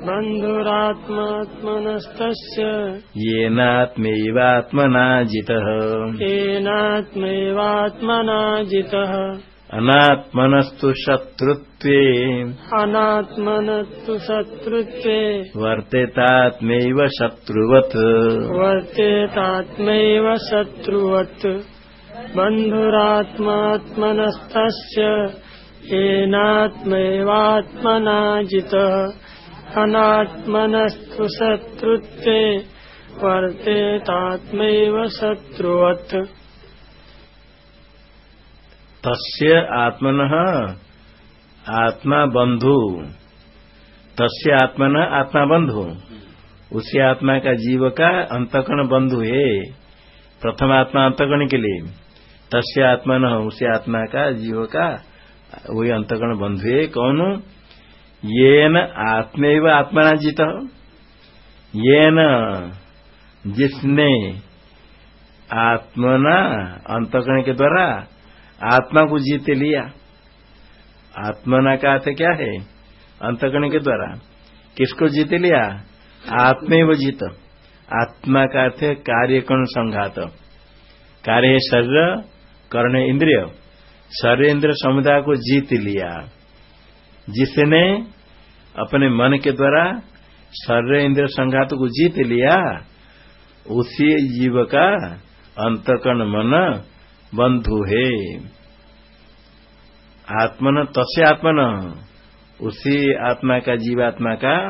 S2: बन्धुरात्मात्मनस्तस्य।
S1: येनात्मैवात्मना जितः
S2: येनात्मैवात्मना जितः
S1: अनात्मनस्तु शत्रुत्वे।
S2: अनात्मनस्तु शत्रुत्वे।
S1: वर्तेतात्मैव शत्रुवत्।
S2: वर्तेतात्मैव शत्रुवत्। बन्धुरात्मात्मनस्तस्य। येनात्मैवात्मना जितः अनात्मनस्तु शत्रुत्वे वर्तेतात्मैव शत्रुवत्।
S1: तस्य आत्मन आत्मा बंधु तस्य आत्मा न आत्मा बंधु उसी आत्मा का जीव का अंतकण बंधु है। प्रथम आत्मा अंतकण के लिए। तस्य आत्मा न उसी आत्मा का जीव का वही अंतकण बंधु है, कौन? ये न आत्मेव आत्मना जीत ये न जिसने आत्मना अंतकरण के द्वारा आत्मा को जीत लिया। आत्मना का अर्थ क्या है? अंतकरण के द्वारा। किसको जीत लिया? आत्मे व जीत। आत्मा का अर्थ कार्यकण संघात। कार्य शरीर, कर्ण इंद्रिय। शरीर इंद्र समुदाय को जीत लिया। जिसने अपने मन के द्वारा शरीर इंद्र संघात को जीत लिया, उसी जीव का अंतकर्ण मन बंधु है। आत्मन तस्य आत्मन, उसी आत्मा का जीवात्मा का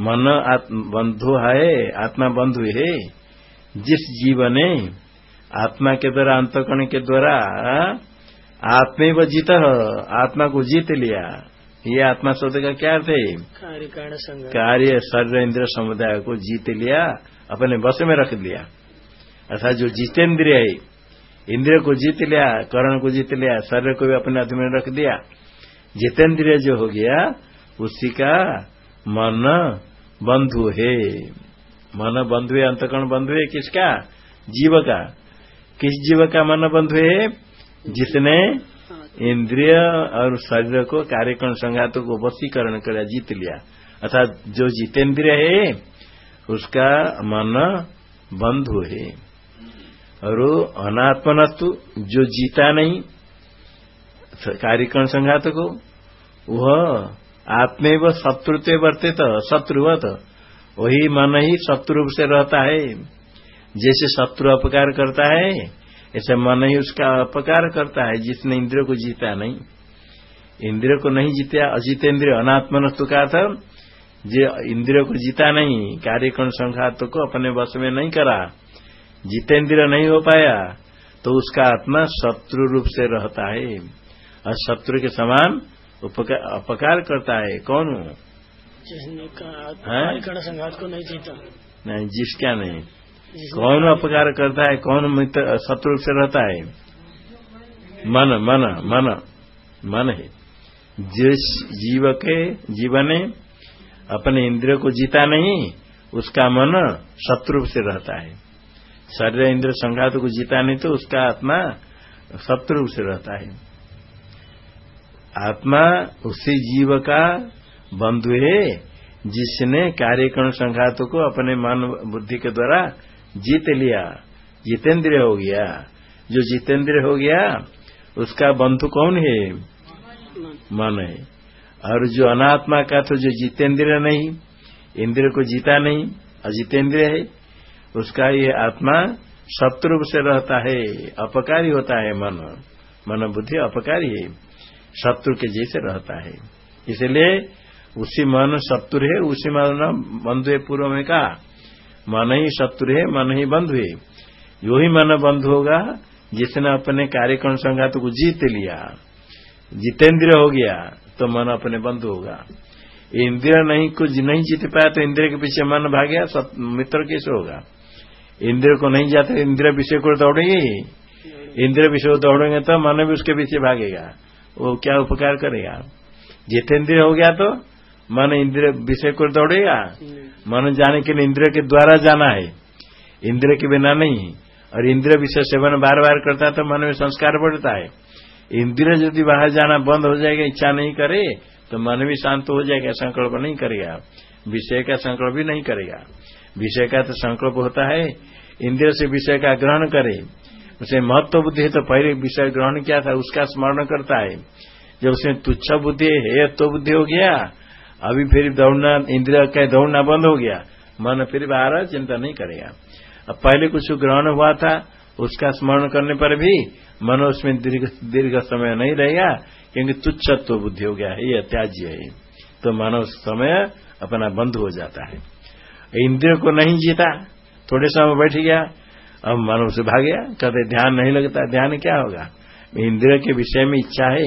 S1: मन बंधु है, आत्मा बंधु है। जिस जीव ने आत्मा के द्वारा अंतकरण के द्वारा आत्मे व जीत आत्मा को जीत लिया। ये आत्मा शब्द का क्या अर्थ है? कार्य शरीर इंद्र समुदाय को जीत लिया अपने बस में रख लिया अर्थात जो जितेंद्रिय है इंद्रिय को जीत लिया करण को जीत लिया शरीर को भी अपने अधीन में रख दिया। जितेंद्रिय जो हो गया उसी का मन बंधु है। मन बंधु है अंतकरण बंधु है किसका? जीव का। किस जीव का मन बंधु है? जिसने इंद्रिय और शरीर को कार्यक्रम संघातों को वसीकरण कर, जीत लिया। अर्थात जो जितेंद्रिय है, उसका मन बंधु है। और अनात्मनस्तु जो जीता नहीं, कार्यक्रम संघात को, वह आत्मे व शत्रुत्व वर्तित, शत्रुवत। वही मन ही शत्रु से रहता है। जैसे शत्रु अपकार करता है ऐसे मन ही उसका अपकार करता है जिसने इंद्रियों को जीता नहीं। इंद्रियों को नहीं जीता अजितेंद्रिय अनात्मनस्तु का था। जो इंद्रियों को जीता नहीं कार्यक्रम संघात को अपने वश में नहीं करा जितेंद्र नहीं हो पाया तो उसका आत्मा शत्रु रूप से रहता है। और शत्रु के समान अपकार करता है। कौन?
S2: जिसने कहा संघात को नहीं जीता।
S1: नहीं जिसका नहीं। कौन अपकार करता है? कौन मित्र, शत्रु से रहता है? मन मन मन मन है। जिस जीव के जीवन अपने इंद्रिय को जीता नहीं, उसका मन शत्रु से रहता है। शरीर इंद्र संघात को जीता नहीं तो उसका आत्मा शत्रु से रहता है। आत्मा उसी जीव का बंधु है, जिसने कार्यक्रम संघात को अपने मन बुद्धि के द्वारा जीत लिया, जितेंद्रिय हो गया। जो जितेंद्रिय हो गया, उसका बंधु कौन है? मन है। और जो अनात्मा का तो जो जितेंद्रिय नहीं इंद्र को जीता नहीं, अजितेंद्रिय है, उसका ये आत्मा शत्रु से रहता है, अपकारी होता है मन। मन बुद्धि अपकारी है, शत्रु के जैसे रहता है। इसलिए उसी मन शत्रु है, उसी मन बंधु पूर्व में कहा। मन ही शत्रु है, मन ही बंधु है। यो ही मन बंधु होगा, जिसने अपने कार्यक्रम संघात को जीत लिया जितेंद्र हो गया तो मन अपने बंधु होगा। इंद्रिय नहीं, कुछ नहीं जीत पाया तो इंद्रिय के पीछे मन भाग गया मित्र कैसे होगा? इंद्र को नहीं जाते इंद्र विषय को दौड़ेंगे इंद्र विषय को दौड़ेंगे तो मन भी उसके पीछे भागेगा। वो क्या उपकार करेगा? जितेंद्र हो गया तो मन इंद्र विषय को दौड़ेगा। मन जाने के लिए इंद्र के द्वारा जाना है। इंद्र के बिना नहीं। है और इंद्र विषय सेवन बार बार करता है तो मन में संस्कार बढ़ता है। इंद्र यदि बाहर जाना बंद हो जाएगा, इच्छा नहीं करे तो मन भी शांत हो जाएगा, संकल्प नहीं करेगा। विषय का संकल्प भी नहीं करेगा। विषय का तो संकल्प होता है। इंद्रिय से विषय का ग्रहण करे। उसे महत्व बुद्धि है तो पहले विषय ग्रहण किया था, उसका स्मरण करता है। जब उसमें तुच्छ बुद्धि है तो बुद्धि हो गया अभी फिर दौड़ना इंद्रिया का दौड़ना बंद हो गया। मन फिर बाहर चिंता नहीं करेगा। अब पहले कुछ ग्रहण हुआ था, उसका स्मरण करने पर भी मन उसमें दीर्घ समय नहीं रहेगा, क्योंकि तुच्छत्व बुद्धि हो गया है, ये त्याज्य है। तो मन उस समय अपना बंद हो जाता है। इंद्रिय को नहीं जीता, थोड़े समय बैठ गया, अब मन उसे भाग गया कहते ध्यान नहीं लगता, ध्यान क्या होगा? इंद्रिय के विषय में इच्छा है।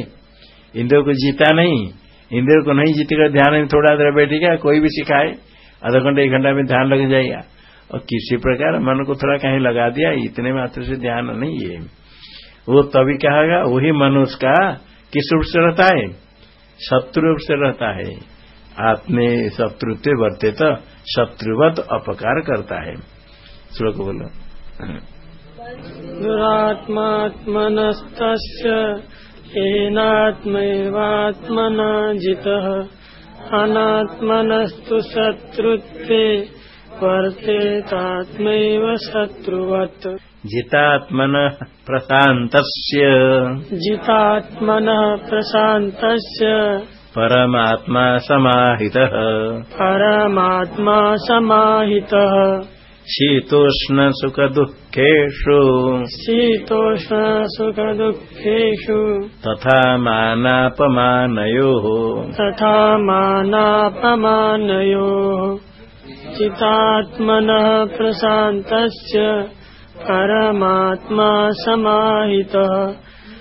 S1: इंद्रियों को जीता नहीं इंद्र को नहीं जीतेगा ध्यान में थोड़ा देर बैठेगा कोई भी सिखाए, आधा घंटा, एक घंटा में ध्यान लग जाएगा। और किसी प्रकार मन को थोड़ा कहीं लगा दिया, इतने मात्र से ध्यान नहीं है। वो तभी कहेगा, वही मन उसका किस रूप से रहता है? शत्रु रूप से रहता है। आत्मे शत्रुत्व वर्ते तो शत्रुवत अपकार करता है। श्लोक बोलो।
S2: दुरात्मात्मनस्त एनात्मैवात्मना जितः अनात्मनस्तु शत्रुत्वे वर्तेतात्मैव शत्रुवत्।
S1: जितात्मन प्रशान्तस्य।
S2: जितात्मनः प्रशान्तस्य।
S1: परमात्मा समाहितः।
S2: परमात्मा समाहितः
S1: शीतोष्णसुखदुःखेषु।
S2: शीतोष्णसुखदुःखेषु।
S1: तथा मानापमानयोः।
S2: तथा मानापमानयोः। चितात्मनः प्रशान्तस्य परमात्मा समाहितः।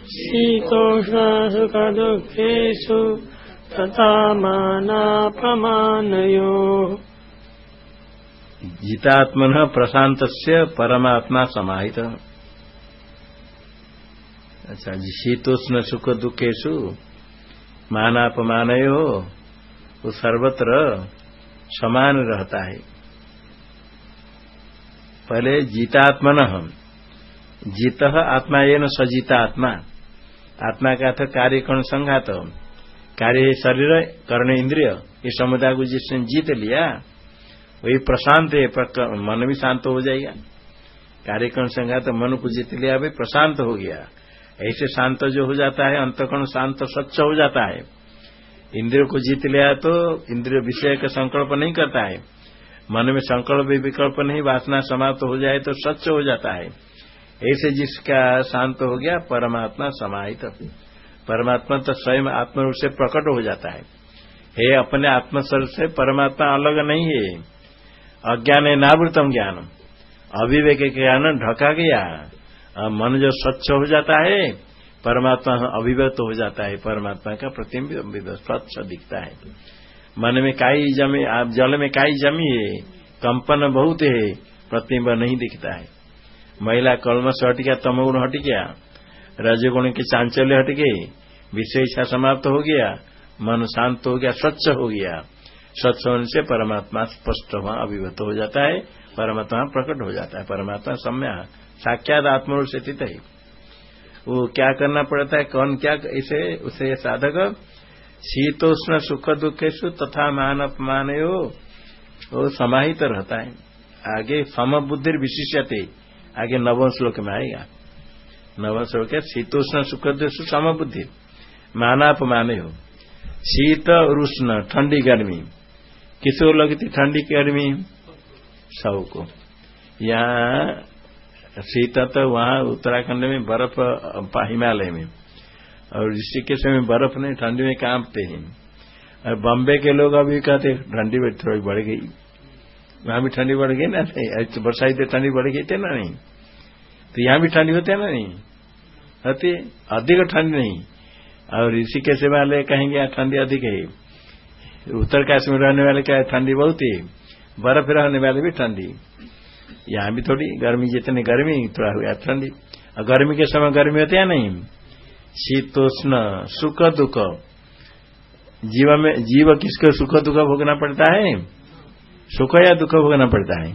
S2: शीतोष्णसुखदुःखेषु तथा मानापमानयोः
S1: जितात्मन प्रशांत परमात्मा समाहित। अच्छा शीतोष्ण सुख दुखेशु मानापमान हो वो सर्वत्र समान रहता है। पहले जीतात्मन, जीत आत्मा ये न सजीता आत्मा। आत्मा का था कार्यकरण संघात। कार्य शरीर, कर्ण इंद्रिय, ये समुदाय को जिसने जीत लिया वही प्रशांत है मन भी शांत हो जाएगा। कार्यक्रम संघात मन को जीत लिया भाई प्रशांत हो गया। ऐसे शांत जो हो जाता है, अंतकरण शांत, स्वच्छ हो जाता है। इंद्रियों को जीत लिया तो इंद्रिय विषय का संकल्प नहीं करता है। मन में संकल्प भी विकल्प नहीं, वासना समाप्त हो जाए तो स्वच्छ हो जाता है। ऐसे जिसका शांत हो गया, परमात्मा समाहित परमात्मा तो स्वयं आत्म रूप से प्रकट हो जाता है। हे अपने आत्मस्वर से परमात्मा अलग नहीं है। अज्ञान है नावृतम ज्ञान अविवेक ज्ञान ढका गया मन जो स्वच्छ हो जाता है, परमात्मा अभिव्यक्त हो जाता है, परमात्मा का प्रतिबिंब स्वच्छ दिखता है। मन में काई जमी जल में काई जमी है, कंपन बहुत है, प्रतिबिंब नहीं दिखता है। महिला कलम से हट गया, तमगुण हट गया, रजगुण के चांचल्य हट गए विषय इच्छा समाप्त हो गया, मन शांत हो गया, स्वच्छ हो गया। होने से परमात्मा स्पष्ट वहाँ अभिभूत हो जाता है, परमात्मा प्रकट हो जाता है, परमात्मा सम्य साक्षात आत्मरूप से स्थित है। वो क्या करना पड़ता है, कौन क्या, इसे, उसे साधक, शीतोष्ण सुख दुखेशु तथा मान अपमान वो समाहित रहता है। आगे सम बुद्धि विशिष्यते, आगे नवम श्लोक में आएगा। नवम श्लोक है, शीतोष्ण सुख दुख सम बुद्धि मानापमान हो शीत और उष्ण, ठंडी, गर्मी। किसको लगती ठंडी की गर्मी सबको। यहाँ शीत तो वहाँ उत्तराखंड में बर्फ़ हिमालय में। और ऋषिकेश में बर्फ़ नहीं, ठंडी में कांपते हैं। और बम्बे के लोग अभी कहते ठंडी में थोड़ी बढ़ गई। वहाँ भी ठंडी बढ़ गई ना? नहीं बरसाई तो ठंडी बढ़ गई थे ना नहीं? तो यहाँ भी ठंडी होती है ना नहीं? होती अधिक ठंड नहीं। और ऋषिकेश वाले कहेंगे ठंडी अधिक है। उत्तर काशी में रहने वाले क्या है? ठंडी बहुत ही। बर्फ़ रहने वाले भी ठंडी। यहाँ भी थोड़ी गर्मी, जितनी गर्मी, थोड़ा हुआ ठंडी। और गर्मी के समय गर्मी होती है नहीं? शीतोष्ण, सुख दुख। जीव में, जीव किसको सुख दुख भोगना पड़ता है? सुख या दुख भोगना पड़ता है?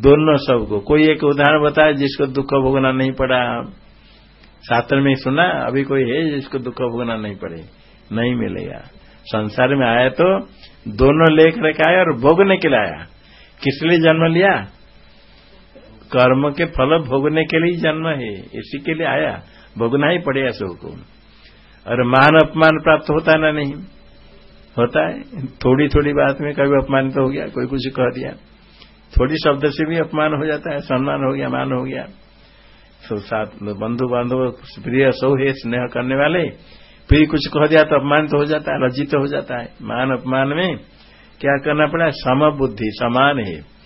S1: दोनों सबको। कोई एक उदाहरण बताए जिसको दुख भोगना नहीं पड़ा। शास्त्र में सुना, अभी कोई है जिसको दुख भोगना नहीं पड़े, नहीं मिलेगा। संसार में आया तो दोनों लेकर के आया और भोगने के लिए आया। किस लिए जन्म लिया? कर्म के फल भोगने के लिए जन्म है, इसी के लिए आया। भोगना ही पड़ेगा सबको। और मान अपमान प्राप्त होता है ना नहीं। होता है। थोड़ी थोड़ी बात में कभी अपमानित तो हो गया, कोई कुछ कह दिया। थोड़ी शब्द से भी अपमान हो जाता है, सम्मान हो गया, मान हो गया। तो साथ बंधु बांधव प्रिय सौ है स्नेह करने वाले फिर कुछ कह दिया तो अपमान तो हो जाता है, लज्जित हो जाता है। मान अपमान में क्या करना पड़ा? सम बुद्धि समान है।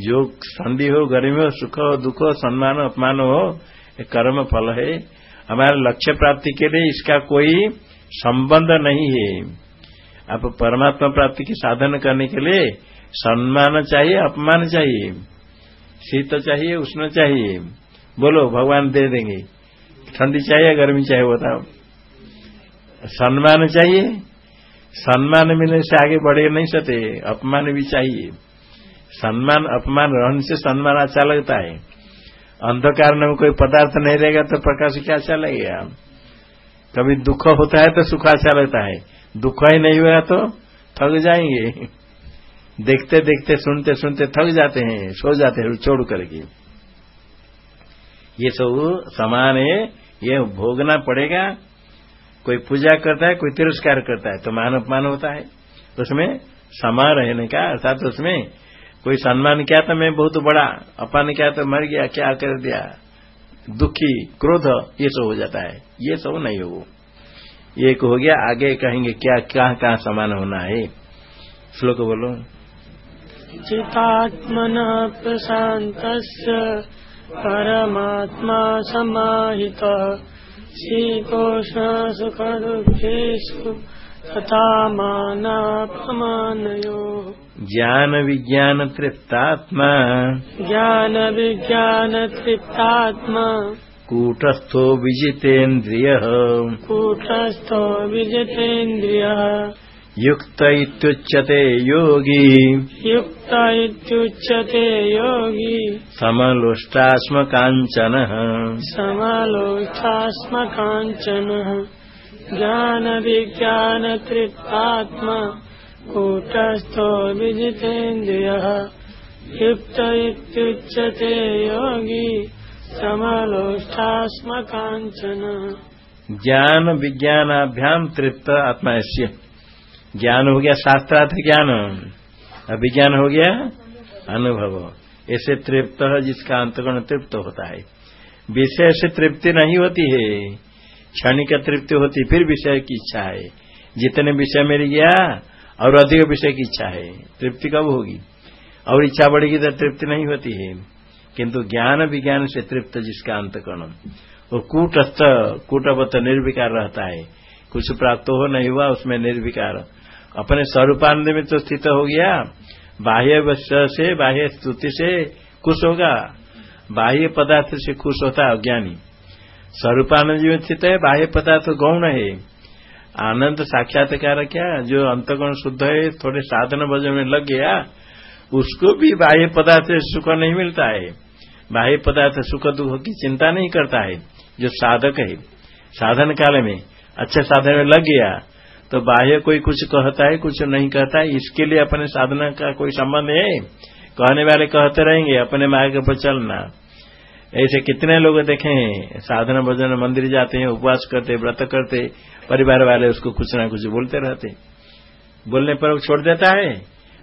S1: जो ठंडी हो, गर्मी हो, सुख हो, दुख हो सम्मान हो, अपमान हो कर्म फल है। हमारे लक्ष्य प्राप्ति के लिए इसका कोई संबंध नहीं है। आप परमात्मा प्राप्ति की साधन करने के लिए सम्मान चाहिए, अपमान चाहिए। शीत चाहिए, उष्ण चाहिए। बोलो, भगवान दे देंगे। ठंडी चाहिए, गर्मी चाहिए, बताओ। सम्मान चाहिए। सम्मान मिलने से आगे बढ़े नहीं सकते, अपमान भी चाहिए। सम्मान अपमान, रहने से सम्मान अच्छा लगता है। अंधकार में कोई पदार्थ नहीं रहेगा तो प्रकाश क्या अच्छा लगेगा? कभी दुख होता है तो सुख अच्छा लगता है। दुख ही नहीं हुआ तो थक जाएँगे। देखते देखते, सुनते सुनते थक जाते हैं, सो जाते हैं, छोड़ करके। ये सब समान है ये भोगना पड़ेगा। कोई पूजा करता है, कोई तिरस्कार करता है तो मान अपमान होता है। उसमें समान रहने का, अर्थात उसमें कोई सम्मान किया तो मैं बहुत बड़ा, अपमान किया तो मर गया, क्या कर दिया? दुखी, क्रोध, ये सब हो जाता है। ये सब नहीं हो। एक हो गया, आगे कहेंगे, क्या, कहाँ कहाँ समान होना है? श्लोक बोलो।
S2: चितात्मन प्रशांत परमात्मा समाहित। शीतोष्ण सुख दुखेशु तथा मानापमानयो
S1: ज्ञान विज्ञान तृप्तात्मा
S2: ज्ञान विज्ञान तृप्तात्मा
S1: कूटस्थो विजितेन्द्रिय।
S2: कूटस्थो विजितेन्द्रिय।
S1: युक्त इत्युच्यते योगी।
S2: युक्त इत्युच्यते योगी। समलोष्टास्मकाञ्चनः। समलोष्ठास्मकाञ्चनः ज्ञान विज्ञानतृत्वात्मा कूटस्थो विजितेन्द्रियः। युक्त इत्युच्यते योगी समलोष्ठास्म काञ्चन
S1: ज्ञान विज्ञानाभ्यां तृप्त आत्मा ज्ञान हो गया, शास्त्रार्थ ज्ञान। अभिज्ञान हो गया, अनुभव। ऐसे तृप्त जिसका अंतगुण तृप्त होता है। विषय से तृप्ति नहीं होती है, क्षणिक तृप्ति होती फिर विषय की इच्छा है। जितने विषय मेरी गया, और अधिक विषय की इच्छा है, तृप्ति कब होगी? और इच्छा बढ़ेगी तो तृप्ति नहीं होती है। किंतु ज्ञान, विज्ञान से तृप्त जिसका अंतकरण वो कूटस्थ, कूटवत, निर्विकार रहता है। कुछ प्राप्त हो नहीं हुआ, उसमें निर्विकार। अपने स्वरूपानंद में तो स्थित हो गया। बाह्य से, बाह्य स्तुति से खुश होगा। बाह्य पदार्थ से खुश होता है अज्ञानी। स्वरूपानंद में स्थित है, बाह्य पदार्थ गौण है। आनंद साक्षात्कार क्या? जो अंतगुण शुद्ध है, थोड़े साधन भजन में लग गया, उसको भी बाह्य पदार्थ से सुख नहीं मिलता है। बाह्य पदार्थ सुख दुख की चिंता नहीं करता है, जो साधक है। साधन काल में, अच्छे साधन में लग गया। तो बाह्य कोई कुछ कहता है, कुछ नहीं कहता है, इसके लिए अपने साधना का कोई संबंध है? कहने वाले कहते रहेंगे, अपने मार्ग पर चलना। ऐसे कितने लोग देखे हैं साधना भजन मंदिर जाते हैं, उपवास करते, व्रत करते, परिवार वाले उसको कुछ ना कुछ बोलते रहते। बोलने पर वो छोड़ देता है,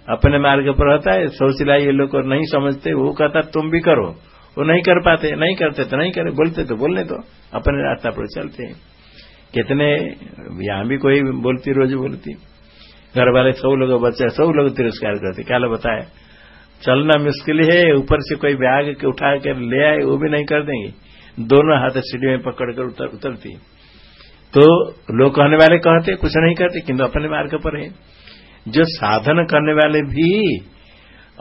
S1: अपने मार्ग पर रहता है सोचला ये लोग नहीं समझते, वो कहता, तुम भी करो। वो नहीं कर पाते, नहीं करते तो नहीं करे, बोलते तो बोलने तो अपने रास्ता पर चलते हैं। कितने यहाँ भी कोई बोलती रोज बोलती। घर वाले सौ लोग बच्चे सौ लोग तिरस्कार करते क्या बताया चलना मुश्किल है ऊपर से कोई बैग के उठा कर ले आए वो भी नहीं कर देंगे। दोनों हाथ सीढ़ी में पकड़कर उतर, उतरती। तो लोग कहने वाले कहते कुछ नहीं कहते किंतु अपने मार्ग पर है। जो साधन करने वाले भी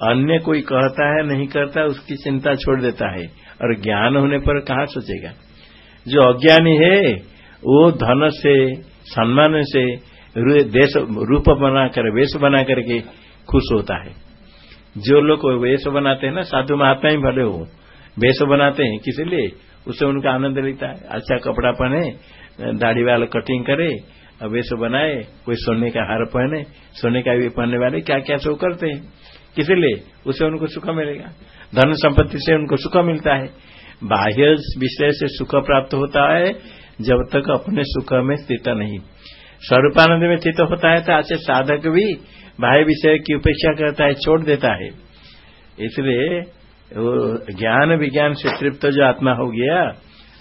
S1: अन्य कोई कहता है नहीं करता उसकी चिंता छोड़ देता है। और ज्ञान होने पर कहा सोचेगा? जो अज्ञानी है वो धन से, सम्मान से देश, रूप बनाकर, वेश बना करके खुश होता है। जो लोग वेश बनाते हैं ना, साधु महात्मा ही भले हो, वेश बनाते हैं, किसी लिए? उससे उनका आनंद लेता है। अच्छा कपड़ा पहने, दाढ़ी वाला कटिंग करे, वेश बनाए, कोई सोने का हार पहने, सोने का भी पहनने वाले क्या क्या सब करते हैं? किसी लिए? उसे उनको सुख मिलेगा। धन संपत्ति से उनको सुख मिलता है। बाह्य विषय से सुख प्राप्त होता है। जब तक अपने सुख में स्थित नहीं। स्वरूपानंद में स्थित होता है तो अच्छे साधक भी भाई विषय की उपेक्षा करता है, छोड़ देता है। इसलिए ज्ञान विज्ञान से तृप्त जो आत्मा हो गया,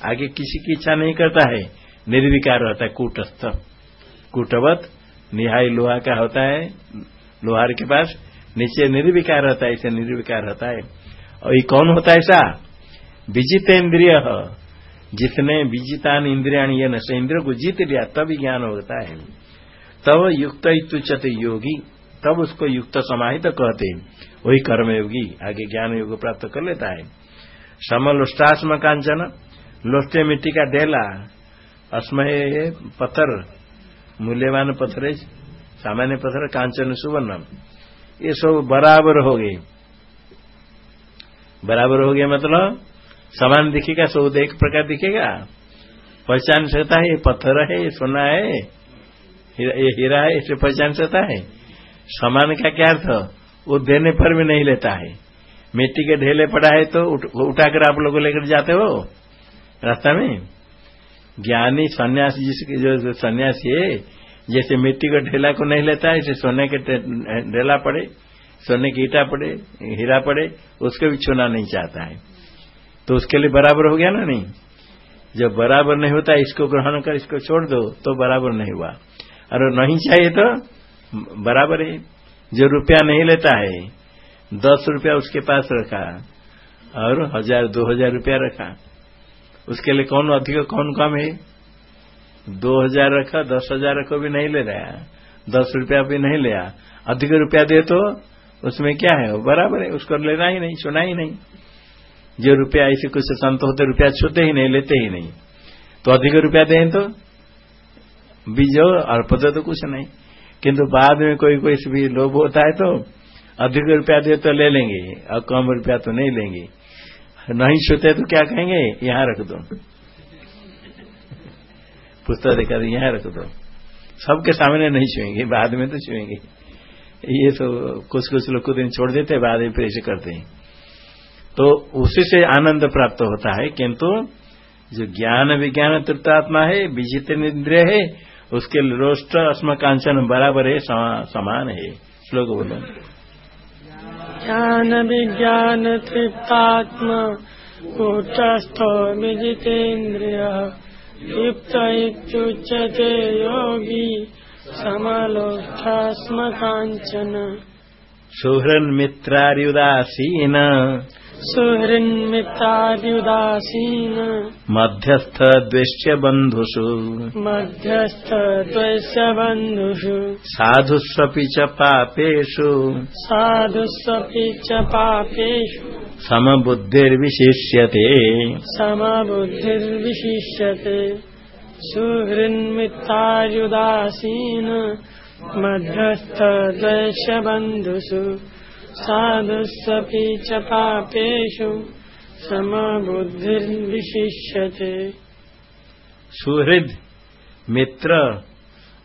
S1: आगे किसी की इच्छा नहीं करता है। निर्विकार होता है, कूटस्थ। कूटवत, निहाई लोहा का होता है, लोहार के पास नीचे निर्विकार रहता है इसे निर्विकार रहता है। और ये कौन होता है ऐसा? विजितेन्द्रिय। जिसने विजितान इंद्रिया ये न इंद्रियों को जीत लिया, तब ज्ञान होता है। तब युक्त इतुचत योगी, तब उसको युक्त समाहित तो कहते हैं। वही कर्मयोगी, आगे ज्ञान योग प्राप्त कर लेता है। समलोष्टास्म कांचन लोष्टे मिट्टी का डेला अस्मय पत्थर, मूल्यवान पत्थर है सामान्य पत्थर, कांचन सुवर्ण ये सब बराबर हो गए। बराबर हो गया मतलब समान दिखेगा सब एक प्रकार दिखेगा। पहचान सकता है ये पत्थर है ये सोना है ये हीरा है इसे पहचान सकता है। समान का क्या अर्थ? वो देने पर भी नहीं लेता है। मिट्टी के ढेले पड़ा है तो उठ, उठाकर आप लोग लेकर जाते हो? रास्ता में? ज्ञानी सन्यासी जिसके जो सन्यासी है जैसे मिट्टी का ढेला को नहीं लेता है इसे सोने के ढेला पड़े सोने की ईटा पड़े हीरा पड़े उसको भी छूना नहीं चाहता है। तो उसके लिए बराबर हो गया ना नहीं? जब बराबर नहीं होता, इसको ग्रहण कर, इसको छोड़ दो तो बराबर नहीं हुआ। और नहीं चाहिए तो बराबर है। जो रुपया नहीं लेता है, दस रुपया उसके पास रखा और हज़ार, दो हज़ार रुपया रखा। उसके लिए कौन अधिक, कौन कम है? दो हज़ार रखा, दस हज़ार रखो भी नहीं ले रहा दस रुपया भी नहीं लिया। अधिक रुपया दे तो उसमें क्या है? वो बराबर है, उसको लेना ही नहीं, सुना ही नहीं। जो रुपया ऐसे कुछ संत होते, रुपया छूते ही नहीं, लेते ही नहीं। तो अधिक रुपया दें तो बीजो अल्प दे तो कुछ नहीं। किंतु बाद में कोई कोई भी लोभ होता है तो अधिक रुपया दे तो ले लेंगे, और कम रुपया तो नहीं लेंगे। नहीं छूते तो क्या कहेंगे? यहाँ रख दो। पुस्तक देखा यहाँ रख दो। सबके सामने नहीं छुएँगे, बाद में तो छुएँगे। ये तो कुछ कुछ लोग कुछ दिन छोड़ देते बाद में फिर ऐसे करते हैं। तो उसी से आनंद प्राप्त होता है किंतु जो ज्ञान विज्ञान तृप्तात्मा है विजित इंद्रिय है उसके रोष्ट अस्म कांचन बराबर है समान है। श्लोक बोलो।
S2: ज्ञान विज्ञान तृप्तात्मा कूटस्थ विजितेन्द्रिय युक्त इत्युच्यते योगी समलोष्ठास्म कांचन
S1: सुहृन्मित्रार्युदासीन।
S2: सुहृन्मित्रार्युदासीन
S1: मध्यस्थ द्वेष्य बन्धुषु
S2: मध्यस्थ द्वैस्य बन्धुषु
S1: साधुष्वपि च पापेषु।
S2: साधुष्वपि च पापेषु।
S1: समबुद्धिर्विशिष्यते।
S2: समबुद्धिर्विशिष्यते। सुहृन्मित्रार्युदासीन मध्यस्थ द्वैस्य बन्धुषु साधुस्वपि च पापेषु समबुद्धिर्विशिष्यते
S1: सुहृद, मित्र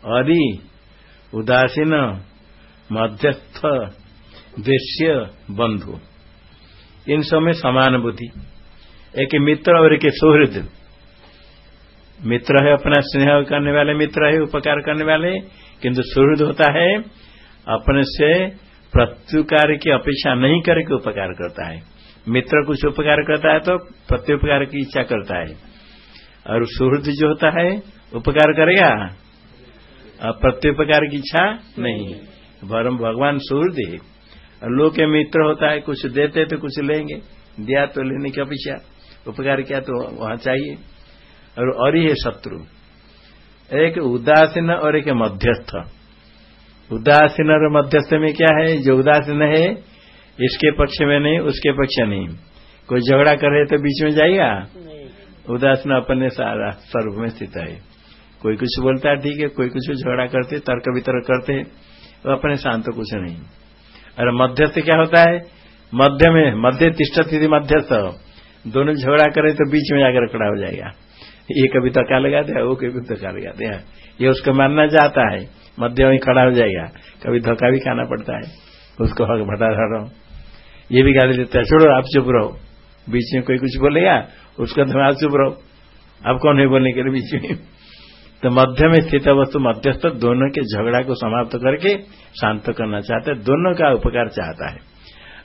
S1: अरि उदासीन, मध्यस्थ, दृश्य, बंधु। इन सब में समान बुद्धि। एक मित्र और एक सुहृद। मित्र है अपना स्नेह करने वाले, मित्र है उपकार करने वाले, किंतु सुहृद होता है अपने से प्रत्युकार की अपेक्षा नहीं करके उपकार करता है। मित्र कुछ उपकार करता है तो प्रत्युपकार की इच्छा करता है। और सुहृद जो होता है, उपकार करेगा? प्रत्युपकार की इच्छा नहीं। वरम भगवान सुहृद है। लोग के मित्र होता है, कुछ देते तो कुछ लेंगे। दिया तो लेने की अपेक्षा। उपकार किया तो वहाँ चाहिए। और और ही है शत्रु। एक उदासीन और एक मध्यस्थ। उदासीन और मध्यस्थ में क्या है? जो उदासीन है इसके पक्ष में नहीं उसके पक्ष नहीं। कोई झगड़ा करे तो बीच में जाएगा? उदासीन अपने सारा स्वरूप में स्थित है। कोई कुछ बोलता है ठीक है कोई कुछ झगड़ा करते तर्क वितर्क करते वो अपने शांत कुछ नहीं। और मध्यस्थ क्या होता है? मध्य में मध्य तिष्ट स्थिति मध्यस्थ। दोनों झगड़ा करे तो बीच में जाकर खड़ा हो जाएगा। ये कभी धक्का लगाते हैं वो कभी धक्का लगाते हैं ये उसको मानना चाहता है। मध्य में खड़ा हो जाएगा। कभी धोखा भी खाना पड़ता है। उसको हक भटा रहा हूँ। ये भी गाली देता है, छोड़ो, आप चुप रहो। बीच में कोई कुछ बोलेगा, उसको तो आप चुप रहो। आप कौन है बोलने के लिए बीच में? तो मध्य में स्थित वस्तु मध्यस्थ दोनों के झगड़ा को समाप्त करके शांत करना चाहते हैं। दोनों का उपकार चाहता है।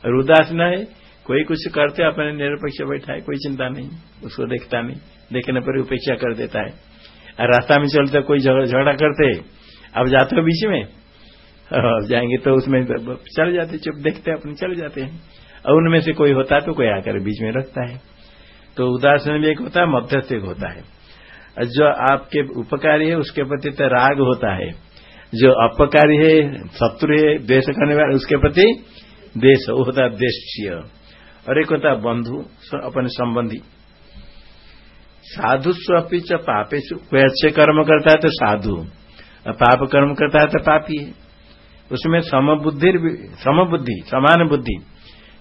S1: और उदासीन है, कोई कुछ करते अपने निरपेक्ष बैठा है, कोई चिंता नहीं, उसको देखता नहीं, देखने पर उपेक्षा कर देता है। और रास्ता में चलते कोई झगड़ा करते अब जाते हो बीच में? अब जाएँगे तो उसमें चल जाते, चुप देखते अपने, चले जाते हैं। और उनमें से कोई होता तो कोई आकर बीच में रखता है। तो उदासीन भी एक होता है, मध्यस्थ एक होता है। जो आपके उपकारी है, उसके प्रति तो राग होता है। जो अपकारी है, शत्रु है, द्वेष करने वाले, उसके प्रति देश वो होता है देशीय और एक होता है बंधु अपने संबंधी। साधु स्वपी च पापे कोई अच्छे कर्म करता है तो साधु। पाप कर्म करता है तो पापी है उसमें समबुद्धि समबुद्धि, समान बुद्धि।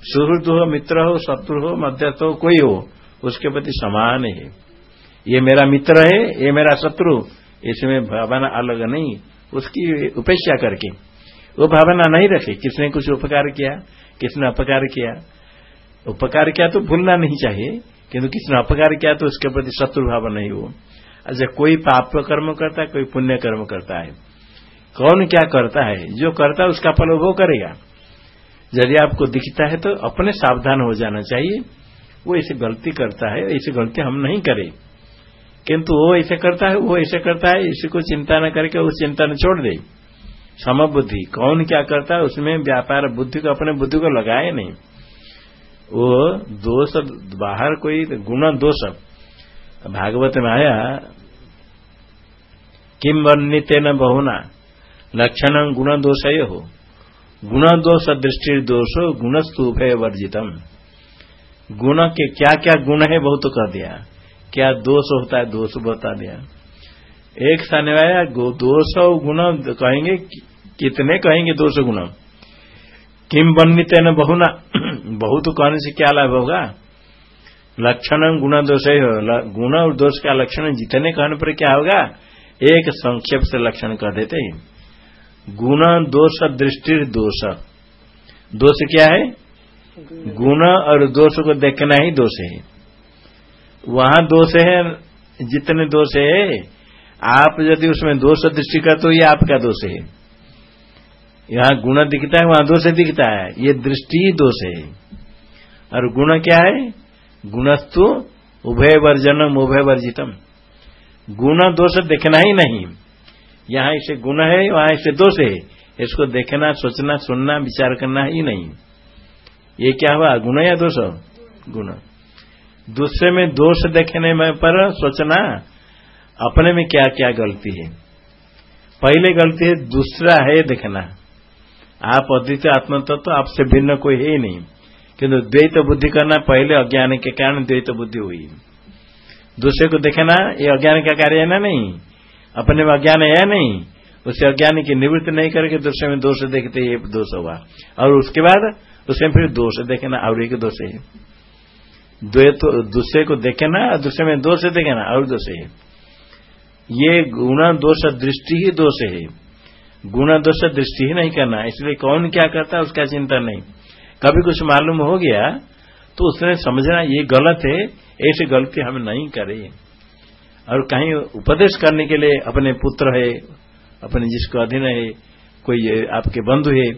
S1: सुहृद हो, मित्र हो, शत्रु हो, मध्यस्थ हो, कोई हो, उसके प्रति समान है। ये मेरा मित्र है, ये मेरा शत्रु। इसमें भावना अलग नहीं, उसकी उपेक्षा करके। वो भावना नहीं रखे, किसने कुछ उपकार किया, किसने अपकार किया। उपकार किया तो भूलना नहीं चाहिए, किंतु किसने अपकार किया तो उसके प्रति शत्रु भाव नहीं हो। अच्छा कोई पाप कर्म करता है, कोई पुण्य कर्म करता है। कौन क्या करता है? जो करता है, उसका फल वो करेगा। यदि आपको दिखता है तो अपने सावधान हो जाना चाहिए। वो ऐसे गलती करता है, ऐसी गलती हम नहीं करें। किंतु वो ऐसे करता है, वो ऐसे करता है, इसी को चिंता न करके उस चिंता न छोड़ दे। समबुद्धि, कौन क्या करता है, उसमें व्यापार बुद्धि को, अपने बुद्धि को लगाए नहीं। वो दोष, बाहर कोई गुण, दोष। भागवत में आया किम वर्णित न बहुना? लक्षण गुण दोष हो गुण दोष दृष्टि दोष गुणस्तु वर्जितम। गुण के क्या क्या गुण है बहुत कह दिया। क्या दोष होता है, दोष बता दिया। एक सामने आया दोष गुण कहेंगे कितने कहेंगे दोष गुण? किम बनित न बहुना? बहुत कहने से क्या लाभ होगा? लक्षण गुण दोष गुण और दोष का लक्षण जितने कहने पर क्या होगा? एक संक्षेप से लक्षण कर देते हैं। गुण दोष दृष्टि दोष। दोष क्या है? गुण। और दोष को देखना ही दोष है। वहाँ दोष है जितने दोष है आप यदि उसमें दोष दृष्टि कर तो ये आपका दोष है। यहाँ गुण दिखता है वहाँ दोष दिखता है। ये दृष्टि ही दोष है। और गुण क्या है? गुणस्तु उभय वर्जनम उभय वर्जितम गुण दोष देखना ही नहीं। यहाँ इसे गुण है, वहाँ इसे दोष है। इसको देखना, सोचना, सुनना, विचार करना ही नहीं। ये क्या हुआ? गुण या दोष? गुण। दूसरे में दोष देखने में पर सोचना, अपने में क्या क्या गलती है? पहले गलती है, दूसरा है देखना। आप अद्वितीय आत्म तत्व तो आपसे भिन्न कोई है ही नहीं। किंतु द्वैत बुद्धि करना पहले अज्ञान के कारण द्वैत बुद्धि हुई। दूसरे को देखना ये अज्ञान का कार्य है ना नहीं? अपने में अज्ञान है नहीं? उसे अज्ञान की निवृत्ति नहीं करके दूसरे में दोष देखते ये दोष होगा। और उसके बाद उसमें फिर दोष देखना और एक दोष है। दूसरे को देखना और दूसरे में दोष देखना और दोष है। ये गुण दोष दृष्टि ही दोष है। गुण दोष दृष्टि ही नहीं करना। इसलिए कौन क्या करता है, उसका चिंता नहीं। कभी कुछ मालूम हो गया तो उसने समझना ये गलत है, ऐसी गलती हम नहीं करें। और कहीं उपदेश करने के लिए अपने पुत्र है, अपने जिसको अधीन है, कोई आपके बंधु है,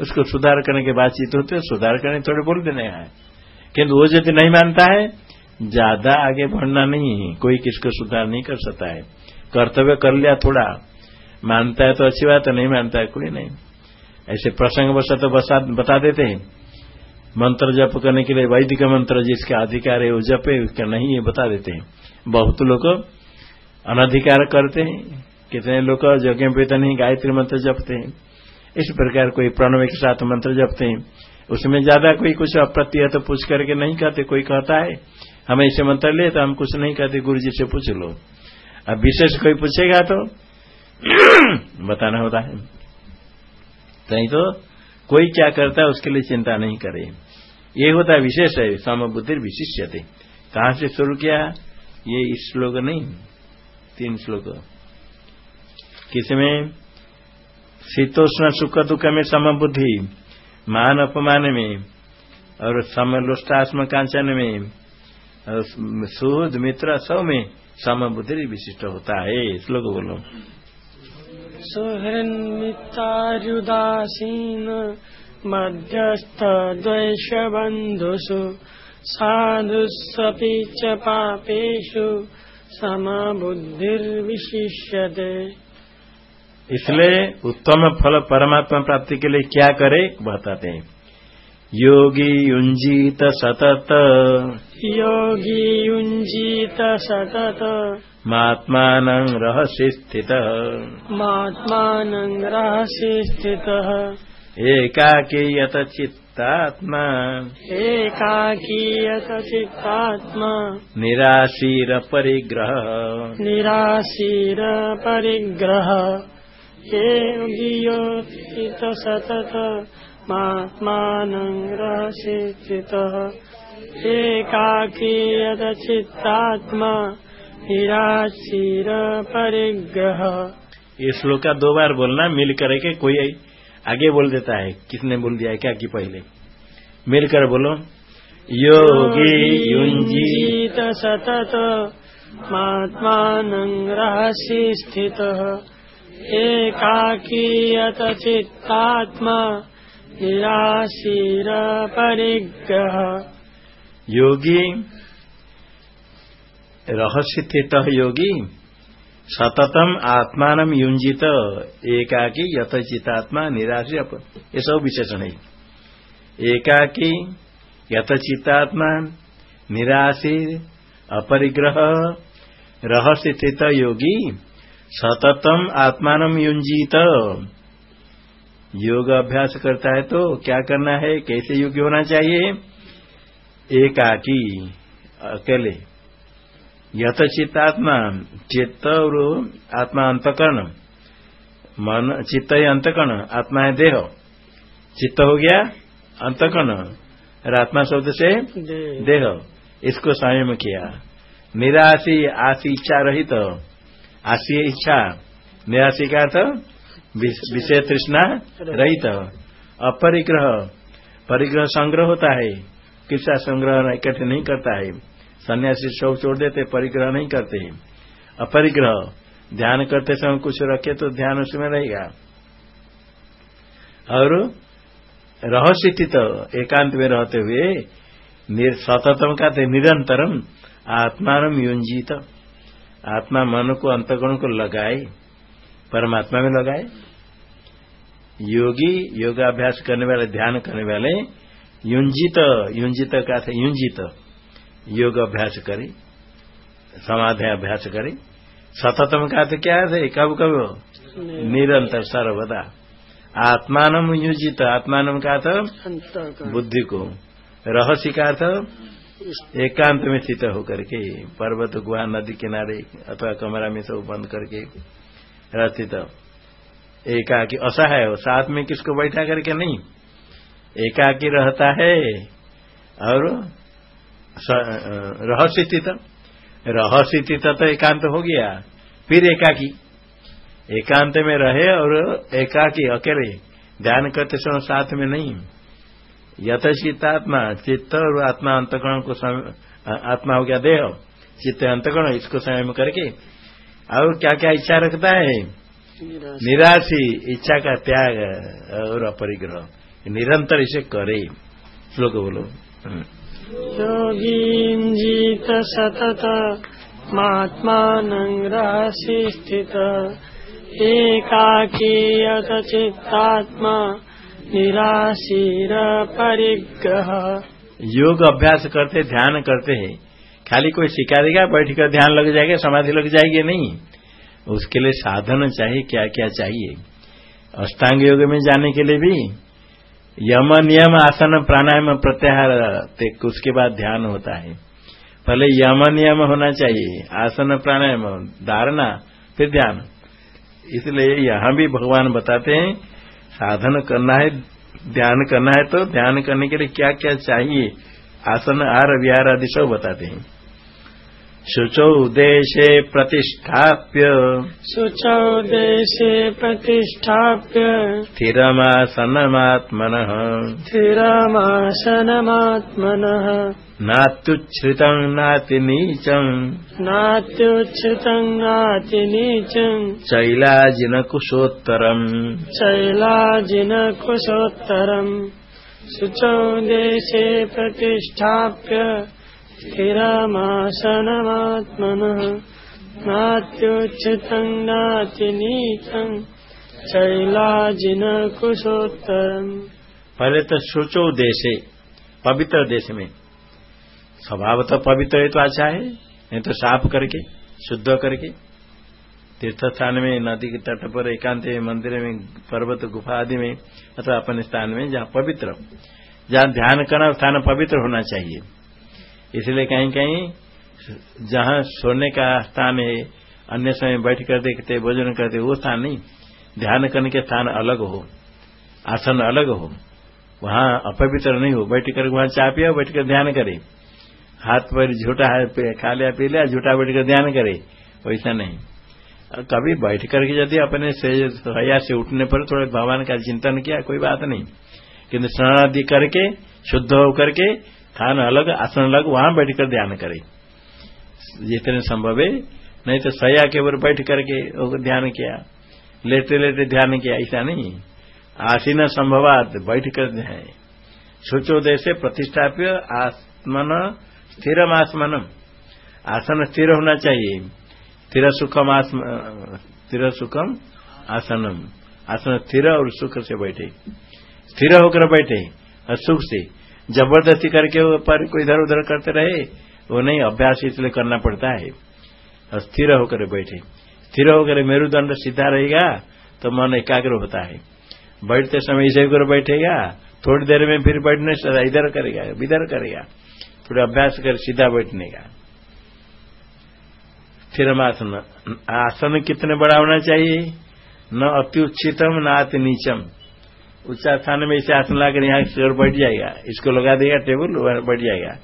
S1: उसको सुधार करने के बातचीत होते सुधार करने थोड़े बोल देने हैं। किंतु वो यदि नहीं मानता है, ज़्यादा आगे बढ़ना नहीं है, कोई किसको सुधार नहीं कर सकता है। कर्तव्य कर लिया थोड़ा, मानता है तो अच्छी बात है, नहीं मानता है कोई नहीं। ऐसे प्रसंग बसा तो बता देते हैं। मंत्र जप करने के लिए वैदिक मंत्र जिसका अधिकार है, वो जपे, उसका नहीं है बता देते हैं। बहुत लोग अनधिकार करते हैं। कितने लोग पे तो नहीं, गायत्री मंत्र जपते हैं। इस प्रकार कोई प्रणव के साथ मंत्र जपते हैं। उसमें ज़्यादा कोई कुछ अप्रति है तो पूछ करके नहीं कहते, कोई कहता है। हमें इसे मंत्र ले तो हम कुछ नहीं कहते गुरु जी से पूछ लो। अब विशेष कोई पूछेगा तो बताना होता है। नहीं तो कोई क्या करता है, उसके लिए चिंता नहीं करे। ये होता है विशेष है समबुद्धि विशिष्य थे कहाँ से शुरू किया? ये इस श्लोक नहीं, तीन श्लोक। किसमें शीतोष्ण सुख दुख में समबुद्धि, मान अपमान में, और समलोष्टास्म कांचन में, और सुहृद मित्र सब में समबुद्धि विशिष्ट होता है। श्लोक बोलो।
S2: सुहृन्मितारुदासीन मध्यस्थ द्वैष बंधुषु साधुस्वपि च पापेषु समबुद्धिर्विशिष्यते।
S1: इसलिए उत्तम फल परमात्मा प्राप्ति के लिए क्या करे बताते हैं। योगी युञ्जीत सतत।
S2: योगी युञ्जीत सतत।
S1: मात्मानं रहसि स्थितः।
S2: मात्मानं रहसि स्थितः।
S1: एकाकी यत चित्तात्मा
S2: एकाकीयत चित्तात्मा
S1: निराशीरपरिग्रह।
S2: निराशीर परिग्रह योगियोचित सतत मात्मानं रहसि स्थितः एकाकीयत चित्तात्मा निराशीर परिग्रह
S1: ये श्लोक का दो बार बोलना मिल करके कोई आगे बोल देता है किसने बोल दिया है क्या की पहले? मिलकर बोलो योगी युंजी
S2: युञ्जीत सतत मात्मानं रहसि स्थितः एकाकीयत चित्तात्मा निराशीर परिग्रह।
S1: योगी रहस्य स्थित योगी सततम आत्मान युंजित एकाकी यथचितात्मा निराश ये सब विशेषण है। एकाकी यथचितात्मा निराशी, अपरिग्रह रहस्य स्थित योगी, सततम आत्मान युंजित योग अभ्यास करता है तो क्या करना है? कैसे योग्य होना चाहिए? एकाकी, अकेले। यथ चित्तात्मा चित्त और आत्मा अंतकरण। मन चित्त ही अंतकरण आत्मा है देह। चित्त हो गया अंतकरण। और आत्मा शब्द से देह। इसको संयम किया। निराशी आशी इच्छा रहित। आशी इच्छा। निराशी का अर्थ विषय तृष्णा रहित। अपरिग्रह। परिग्रह संग्रह होता है। किसा संग्रह इकट्ठे नहीं करता है। सन्यासी शव छोड़ देते, परिग्रह नहीं करते। अपरिग्रह, ध्यान करते समय कुछ रखे तो ध्यान उसमें रहेगा। और रहस्यस्थित एकांत में रहते हुए सततम का थे, निरंतरम आत्मान युंजित आत्मा मन को, अंतगुण को लगाए, परमात्मा में लगाए। योगी, योगाभ्यास करने वाले, ध्यान करने वाले युंजित युंजित का थे युंजित योग अभ्यास करे समाधि अभ्यास करे। सततम का तो क्या है कब कब? निरंतर। सर्वदा। आत्मान युजित आत्मान का था बुद्धि को। रहस्य का था एकांत में स्थित होकर के पर्वत गुहा नदी किनारे अथवा कमरा में सब बंद करके स्थित एकाकी असहाय हो साथ में किसको बैठा करके नहीं? एकाकी रहता है और रहस्य स्थित रहस्य स्थित तो एकांत हो गया फिर एकाकी। एकांत में रहे और एकाकी अकेले। ध्यान करते समय साथ में नहीं। यथचित्तात्मा चित्त और आत्मा अंतकरण को आत्मा हो गया देह। चित्त अंतकरण इसको संयम करके। और क्या क्या इच्छा रखता है? निराशी। इच्छा का त्याग और अपरिग्रह। निरंतर इसे करे। श्लोक बोलो।
S2: योगीञ्जीत सतत रहसि स्थित। एकाकीयत चित्तात्मा निराशीर परिग्रह।
S1: योग अभ्यास करते, ध्यान करते हैं। खाली कोई सिखा देगा बैठ कर ध्यान लग जाएगा, समाधि लग जाएगी नहीं। उसके लिए साधन चाहिए क्या क्या चाहिए? अष्टांग योग में जाने के लिए भी यम नियम आसन प्राणायाम प्रत्याहार उसके बाद ध्यान होता है। पहले यम नियम होना चाहिए, आसन प्राणायाम, धारणा, फिर ध्यान। इसलिए यहाँ भी भगवान बताते हैं, साधन करना है, ध्यान करना है तो ध्यान करने के लिए क्या क्या चाहिए? आसन आर विहार आदि सब बताते हैं। शुचौ देशे प्रतिष्ठाप्य
S2: शुचौ देशे प्रतिष्ठाप्य
S1: स्थिरमासनमात्मनः।
S2: स्थिरमासनमात्मनः।
S1: नात्युच्छ्रितम् नातिनीचम्
S2: नात्युच्छ्रितम् नातिनीचम्
S1: शैलाजिनकुशोत्तरम्
S2: शैलाजिनकुशोत्तरम् शुचौ देशे प्रतिष्ठाप्य स्थिरमासनमात्मनः नातिनीचम् शैलाजिनकुशोत्तरम्
S1: पहले तो सोचो देश पवित्र देश में स्वभाव तो पवित्र है तो अच्छा है नहीं तो साफ़ करके, शुद्ध करके। तीर्थ स्थान में, नदी के तट पर, एकांत में, मंदिर में, पर्वत, गुफा आदि में, अथवा अपने स्थान में जहाँ पवित्र जहाँ ध्यान करना, स्थान पवित्र होना चाहिए। इसलिए कहीं कहीं जहाँ सोने का स्थान है, अन्य समय बैठ कर देखते, भोजन करते, वो स्थान नहीं। ध्यान करने के स्थान अलग हो, आसन अलग हो। वहाँ अपवित्र नहीं हो। बैठ कर वहाँ चाह पिया, बैठ कर ध्यान करे। हाथ पर झूठा खा लिया, पी लिया, झूठा बैठ कर ध्यान करे। वैसा नहीं। कभी बैठ करके यदि अपने हया से उठने पर थोड़े भगवान का चिंतन किया, कोई बात नहीं। किन्तु स्नान आदि करके, शुद्ध होकर के स्थान अलग, आसन अलग, वहाँ बैठकर ध्यान करे। जितने संभव है, नहीं तो सया के ऊपर बैठ करके ध्यान किया। लेते लेते ध्यान किया, ऐसा नहीं। आसीन संभवात बैठ कर सोचो से प्रतिष्ठाप्य आत्मन स्थिर आसमनम आसन स्थिर होना चाहिए। स्थिर सुखम स्थिर सुखम आसनम। आसन स्थिर और सुख से बैठे। स्थिर होकर बैठे, और सुख से। ज़बरदस्ती करके पर कोई इधर उधर करते रहे, वो नहीं, अभ्यास इसलिए करना पड़ता है। स्थिर होकर बैठे। स्थिर होकर मेरुदंड सीधा रहेगा तो मन एकाग्र होता है। बैठते समय इसे कर बैठेगा, थोड़ी देर में फिर बैठने से इधर करेगा इधर करेगा। थोड़ा अभ्यास कर सीधा बैठने का। फिर आसन आसन कितने बड़ा होना चाहिए? न अति उच्चितम न अति नीचम ऊँचा स्थान में इसे आसन लाकर यहाँ से बैठ जाएगा। इसको लगा देगा टेबल बैठ जाएगा।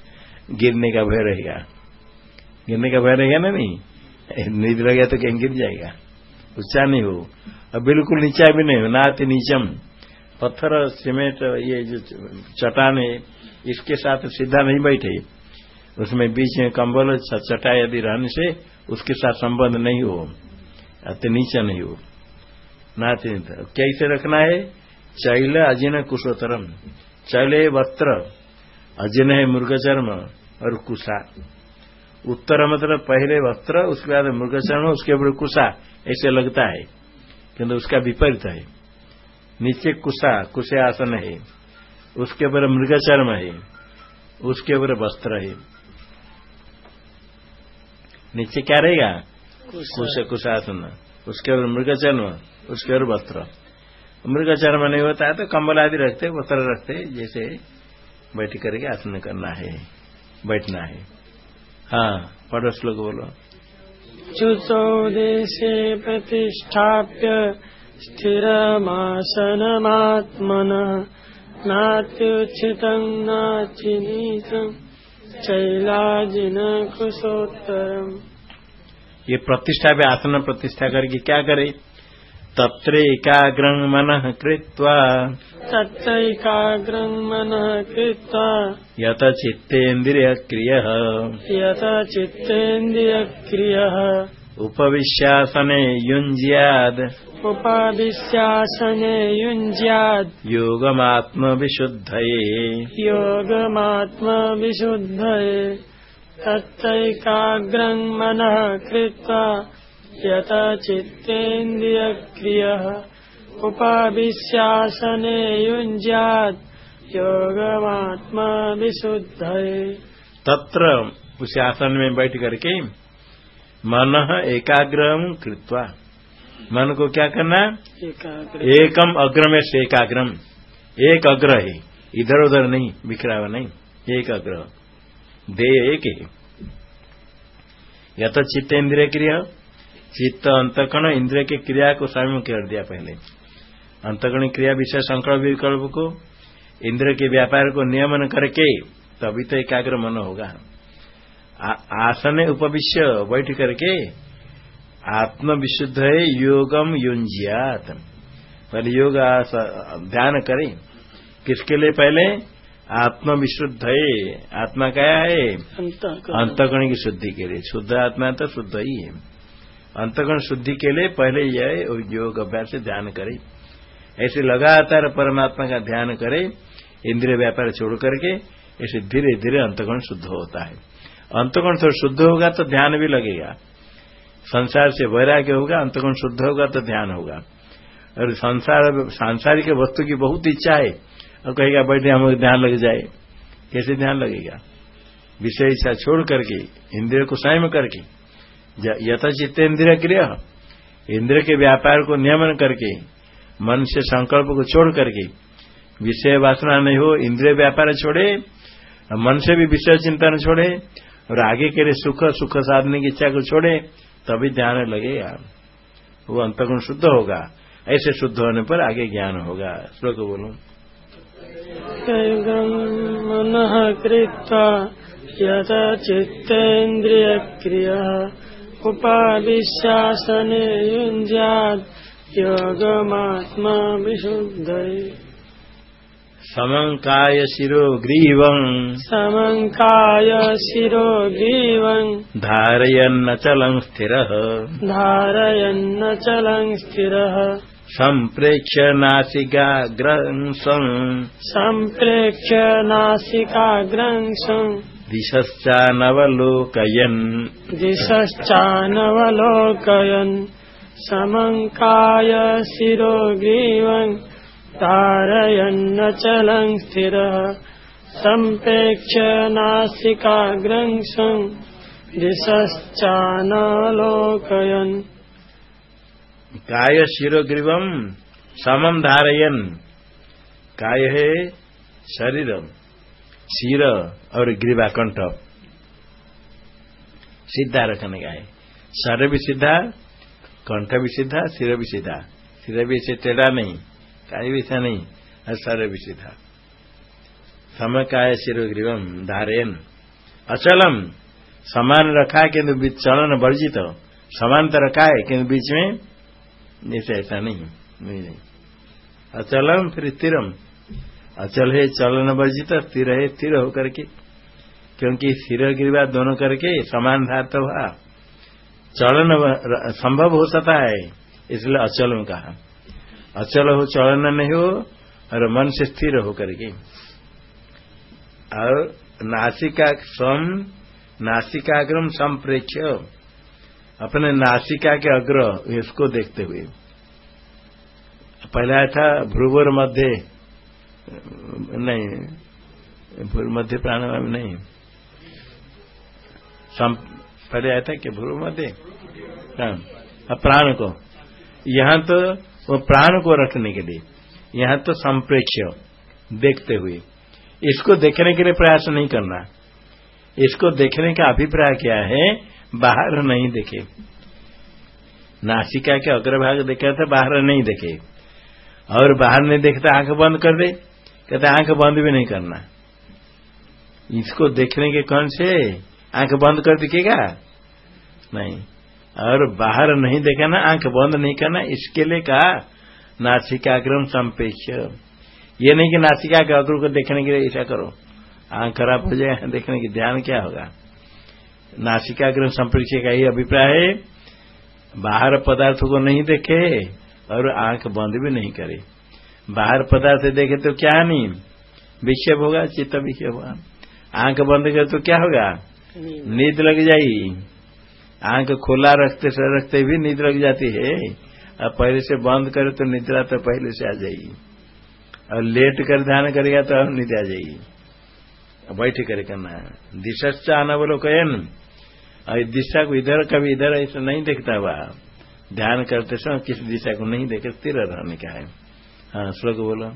S1: गिरने का भय रहेगा। गिरने का भय रहेगा ना नहीं? नींद लगे तो कहीं गिर जाएगा। ऊँचा नहीं हो। और बिल्कुल नीचा भी नहीं हो, ना अति नीचम। पत्थर, सीमेंट, ये जो चटान है, इसके साथ सीधा नहीं बैठे। उसमें बीच में कंबल चटा यदि रहने से उसके साथ संबंध नहीं हो। अति नीचा नहीं हो। नाते कैसे रखना है? चैल अजिन कुशोत्तरम चैले वस्त्र अजिन है मृगचर्म और कुशा। उत्तर मतलब पहले वस्त्र उसके बाद मृगचर्म उसके ऊपर कुशा ऐसे लगता है किंतु उसका विपरीत है। नीचे कुशा कुशे आसन है उसके ऊपर मृगचर्म है उसके ऊपर वस्त्र है। नीचे क्या रहेगा? कुश। कुशासन उसके ऊपर मृगचर्म उसके ऊपर वस्त्र। मृगचर्म नहीं होता है तो कम्बल आदि रखते वस्त्र रखते जैसे बैठ करके आसन करना है बैठना है। हाँ पढ़ो श्लोक बोलो।
S2: चुसौ देशे प्रतिष्ठाप्य स्थिर आसन स्थिरमासनमात्मनः नात्युच्छितं नाचिनीतम् चैलाजिन कुशोत्तरम
S1: ये प्रतिष्ठा पे आसन प्रतिष्ठा करके क्या करे? तत्र एकाग्र मन कृत्वा।
S2: तत्रैकाग्रं मनः कृत्वा।
S1: यत चित्तेन्द्रिय क्रिय
S2: यत चित्तेन्द्रियक्रियः
S1: उपविश्यासने युञ्ज्याद्।
S2: उपादिश्यासने युञ्ज्यात्
S1: योगमात्मविशुद्धये।
S2: योगमात्मविशुद्धये। तत्रैकाग्रं मनः कृत्वा। यत चित्तेन्द्रियक्रियः उपाविश्यासने युञ्ज्यात् योगमात्मविशुद्धये
S1: तत्र उस आसन में बैठ करके मन एकाग्र कृत्वा मन को क्या करना?
S2: एकाग्र।
S1: एकम अग्र से एकाग्रम। एक अग्र है इधर उधर नहीं बिखरा हुआ नहीं एक अग्र। दे एक है। या तो चित्त इंद्रिय क्रिया चित्त अंतकण इंद्रिय की क्रिया को शामिल कर दिया पहले। अंतकण क्रिया विषय संकल्प विकल्प को इंद्र के व्यापार को नियमन करके तभी तो एकाग्र मन होगा। आसन उपविश्य बैठ करके आत्म विशुद्ध है योगम युंजियात पहले योग ध्यान करें। किसके लिए पहले? आत्म विशुद्ध है आत्मा क्या है? अंतगण की शुद्धि के लिए। शुद्ध आत्मा तो शुद्ध ही है। अंतगण शुद्धि के लिए पहले यह योग अभ्यास से ध्यान करे। ऐसे लगातार परमात्मा का ध्यान करे, इंद्रिय व्यापार छोड़ करके, ऐसे धीरे धीरे अंतगण शुद्ध होता है। अंतगुण थोड़ा शुद्ध होगा तो ध्यान भी लगेगा। संसार से वैराग्य होगा, अंतगुण शुद्ध होगा तो ध्यान होगा। और संसार, सांसारिक वस्तु की बहुत इच्छा है, और कहेगा, बैठे हम ध्यान लग जाए। कैसे ध्यान लगेगा? विषय इच्छा छोड़ करके, इंद्रिय को संयम करके। यथचित्त इंद्रिय क्रिया इंद्रिय के व्यापार को नियमन करके मन से संकल्प को छोड़ करके, विषय वासना नहीं हो, इंद्रिय व्यापार छोड़े मन से भी विषय चिंतन छोड़े, और आगे के लिए सुख सुख साधने की इच्छा को छोड़े, तभी ध्यान लगेगा वो अंतगुण शुद्ध होगा। ऐसे शुद्ध होने पर आगे ज्ञान होगा। श्लोक बोलो।
S2: मन कृत्वा यथ चित्तेन्द्रिय क्रिया उपाविश्वासने युञ्जात् योगमात्मा विशुद्धये
S1: समङ्काय शिरो ग्रीवम्
S2: समङ्काय शिरो ग्रीवम्
S1: धारयन्नचलम् स्थिरः।
S2: धारयन्नचलम् स्थिरः।
S1: सम्प्रेक्ष्य नासिकाग्रंसम्
S2: सम्प्रेक्ष्य नासिकाग्रंसम्
S1: दिशश्चानवलोकयन्।
S2: दिशश्चानवलोकयन्। समङ्काय शिरो ग्रीवन् तारयन्नचलन् स्थिरः। सम्प्रेक्ष्य नासिकाग्रंसम् दिशश्चानलोकयन्
S1: काय शिरोग्रीवम समम धारयन। काय है शरीर। शिर और ग्रीवा कंठ। सीधा रखने का है सर भी सीधा कंठ भी सीधा सिर भी सीधा सिर भी ऐसे टेढ़ा नहीं काय भी ऐसा नहीं, और सर भी सीधा समय काय शिरोग्रीवम धारयन अचलम, समान रखा है किन्तु बीच चलन वर्जित। समान तो रखा है किन्तु बीच में जैसे ऐसा नहीं। अचलम, फिर स्थिरम। अचल है, चलन वर्जित स्थिर है, स्थिर होकर के। क्योंकि स्थिर गिरवा दोनों करके समान धात हुआ। चलन संभव हो सकता है, इसलिए अचल में कहा। अचल हो, चलन नहीं हो, और मन से स्थिर होकर के। और नासिका सम नासिकाग्रम संप्रेक्ष अपने नासिका के अग्र, इसको देखते हुए। पहला था भ्रुवर मध्य। नहीं भ्रू मध्य प्राणायाम नहीं। पहले आया था कि भूल मध्य? प्राण को। यहाँ तो वो प्राण को रखने के लिए, यहाँ तो संप्रेक्ष्य, देखते हुए। इसको देखने के लिए प्रयास नहीं करना। इसको देखने का अभिप्राय क्या है? बाहर नहीं देखे। नासिका के अग्रभाग देखा था, बाहर नहीं देखे। और बाहर नहीं देखता, आँख बंद कर दे। कहते आँख बंद भी नहीं करना इसको देखने के कौन से आँख बंद कर दिखेगा? नहीं। और बाहर नहीं देखा ना आँख बंद नहीं करना, इसके लिए कहा, नासिकाग्रम संपेक्ष। ये नहीं कि नासिका के अग्र को देखने के लिए ऐसा करो। आँख खराब हो जाए, देखने की ध्यान क्या होगा? नासिकाग्रम संप्रेक्ष का यही अभिप्राय है, बाहर पदार्थों को नहीं देखे और आँख बंद भी नहीं करे। बाहर पदार्थ देखे तो क्या नहीं विक्षेप होगा चित्त विक्षेप होगा। आँख बंद करे तो क्या होगा? नींद। लग जाएगी। आँख खोला रखते रखते भी नींद लग जाती है। और पहले से बंद करे तो निद्रा तो पहले से आ जाएगी। और लेट कर ध्यान करेगा तो और नींद आ जाएगी। बैठ कर करना है। दिशा अनवलोकयन और दिशा को इधर कभी इधर ऐसा नहीं देखता हुआ। ध्यान करते समय किसी दिशा को नहीं देखे स्थिर रहने का है। हाँ श्लोक बोलो।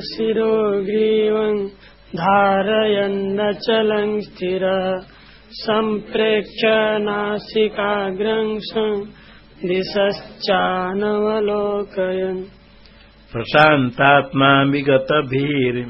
S2: शिरो ग्रीवं धारयन्नचलं स्थिरः। सम्प्रेक्ष्य नासिकाग्रंसम् दिशश्चानवलोकयन्।
S1: प्रशान्तात्मा विगतभीर्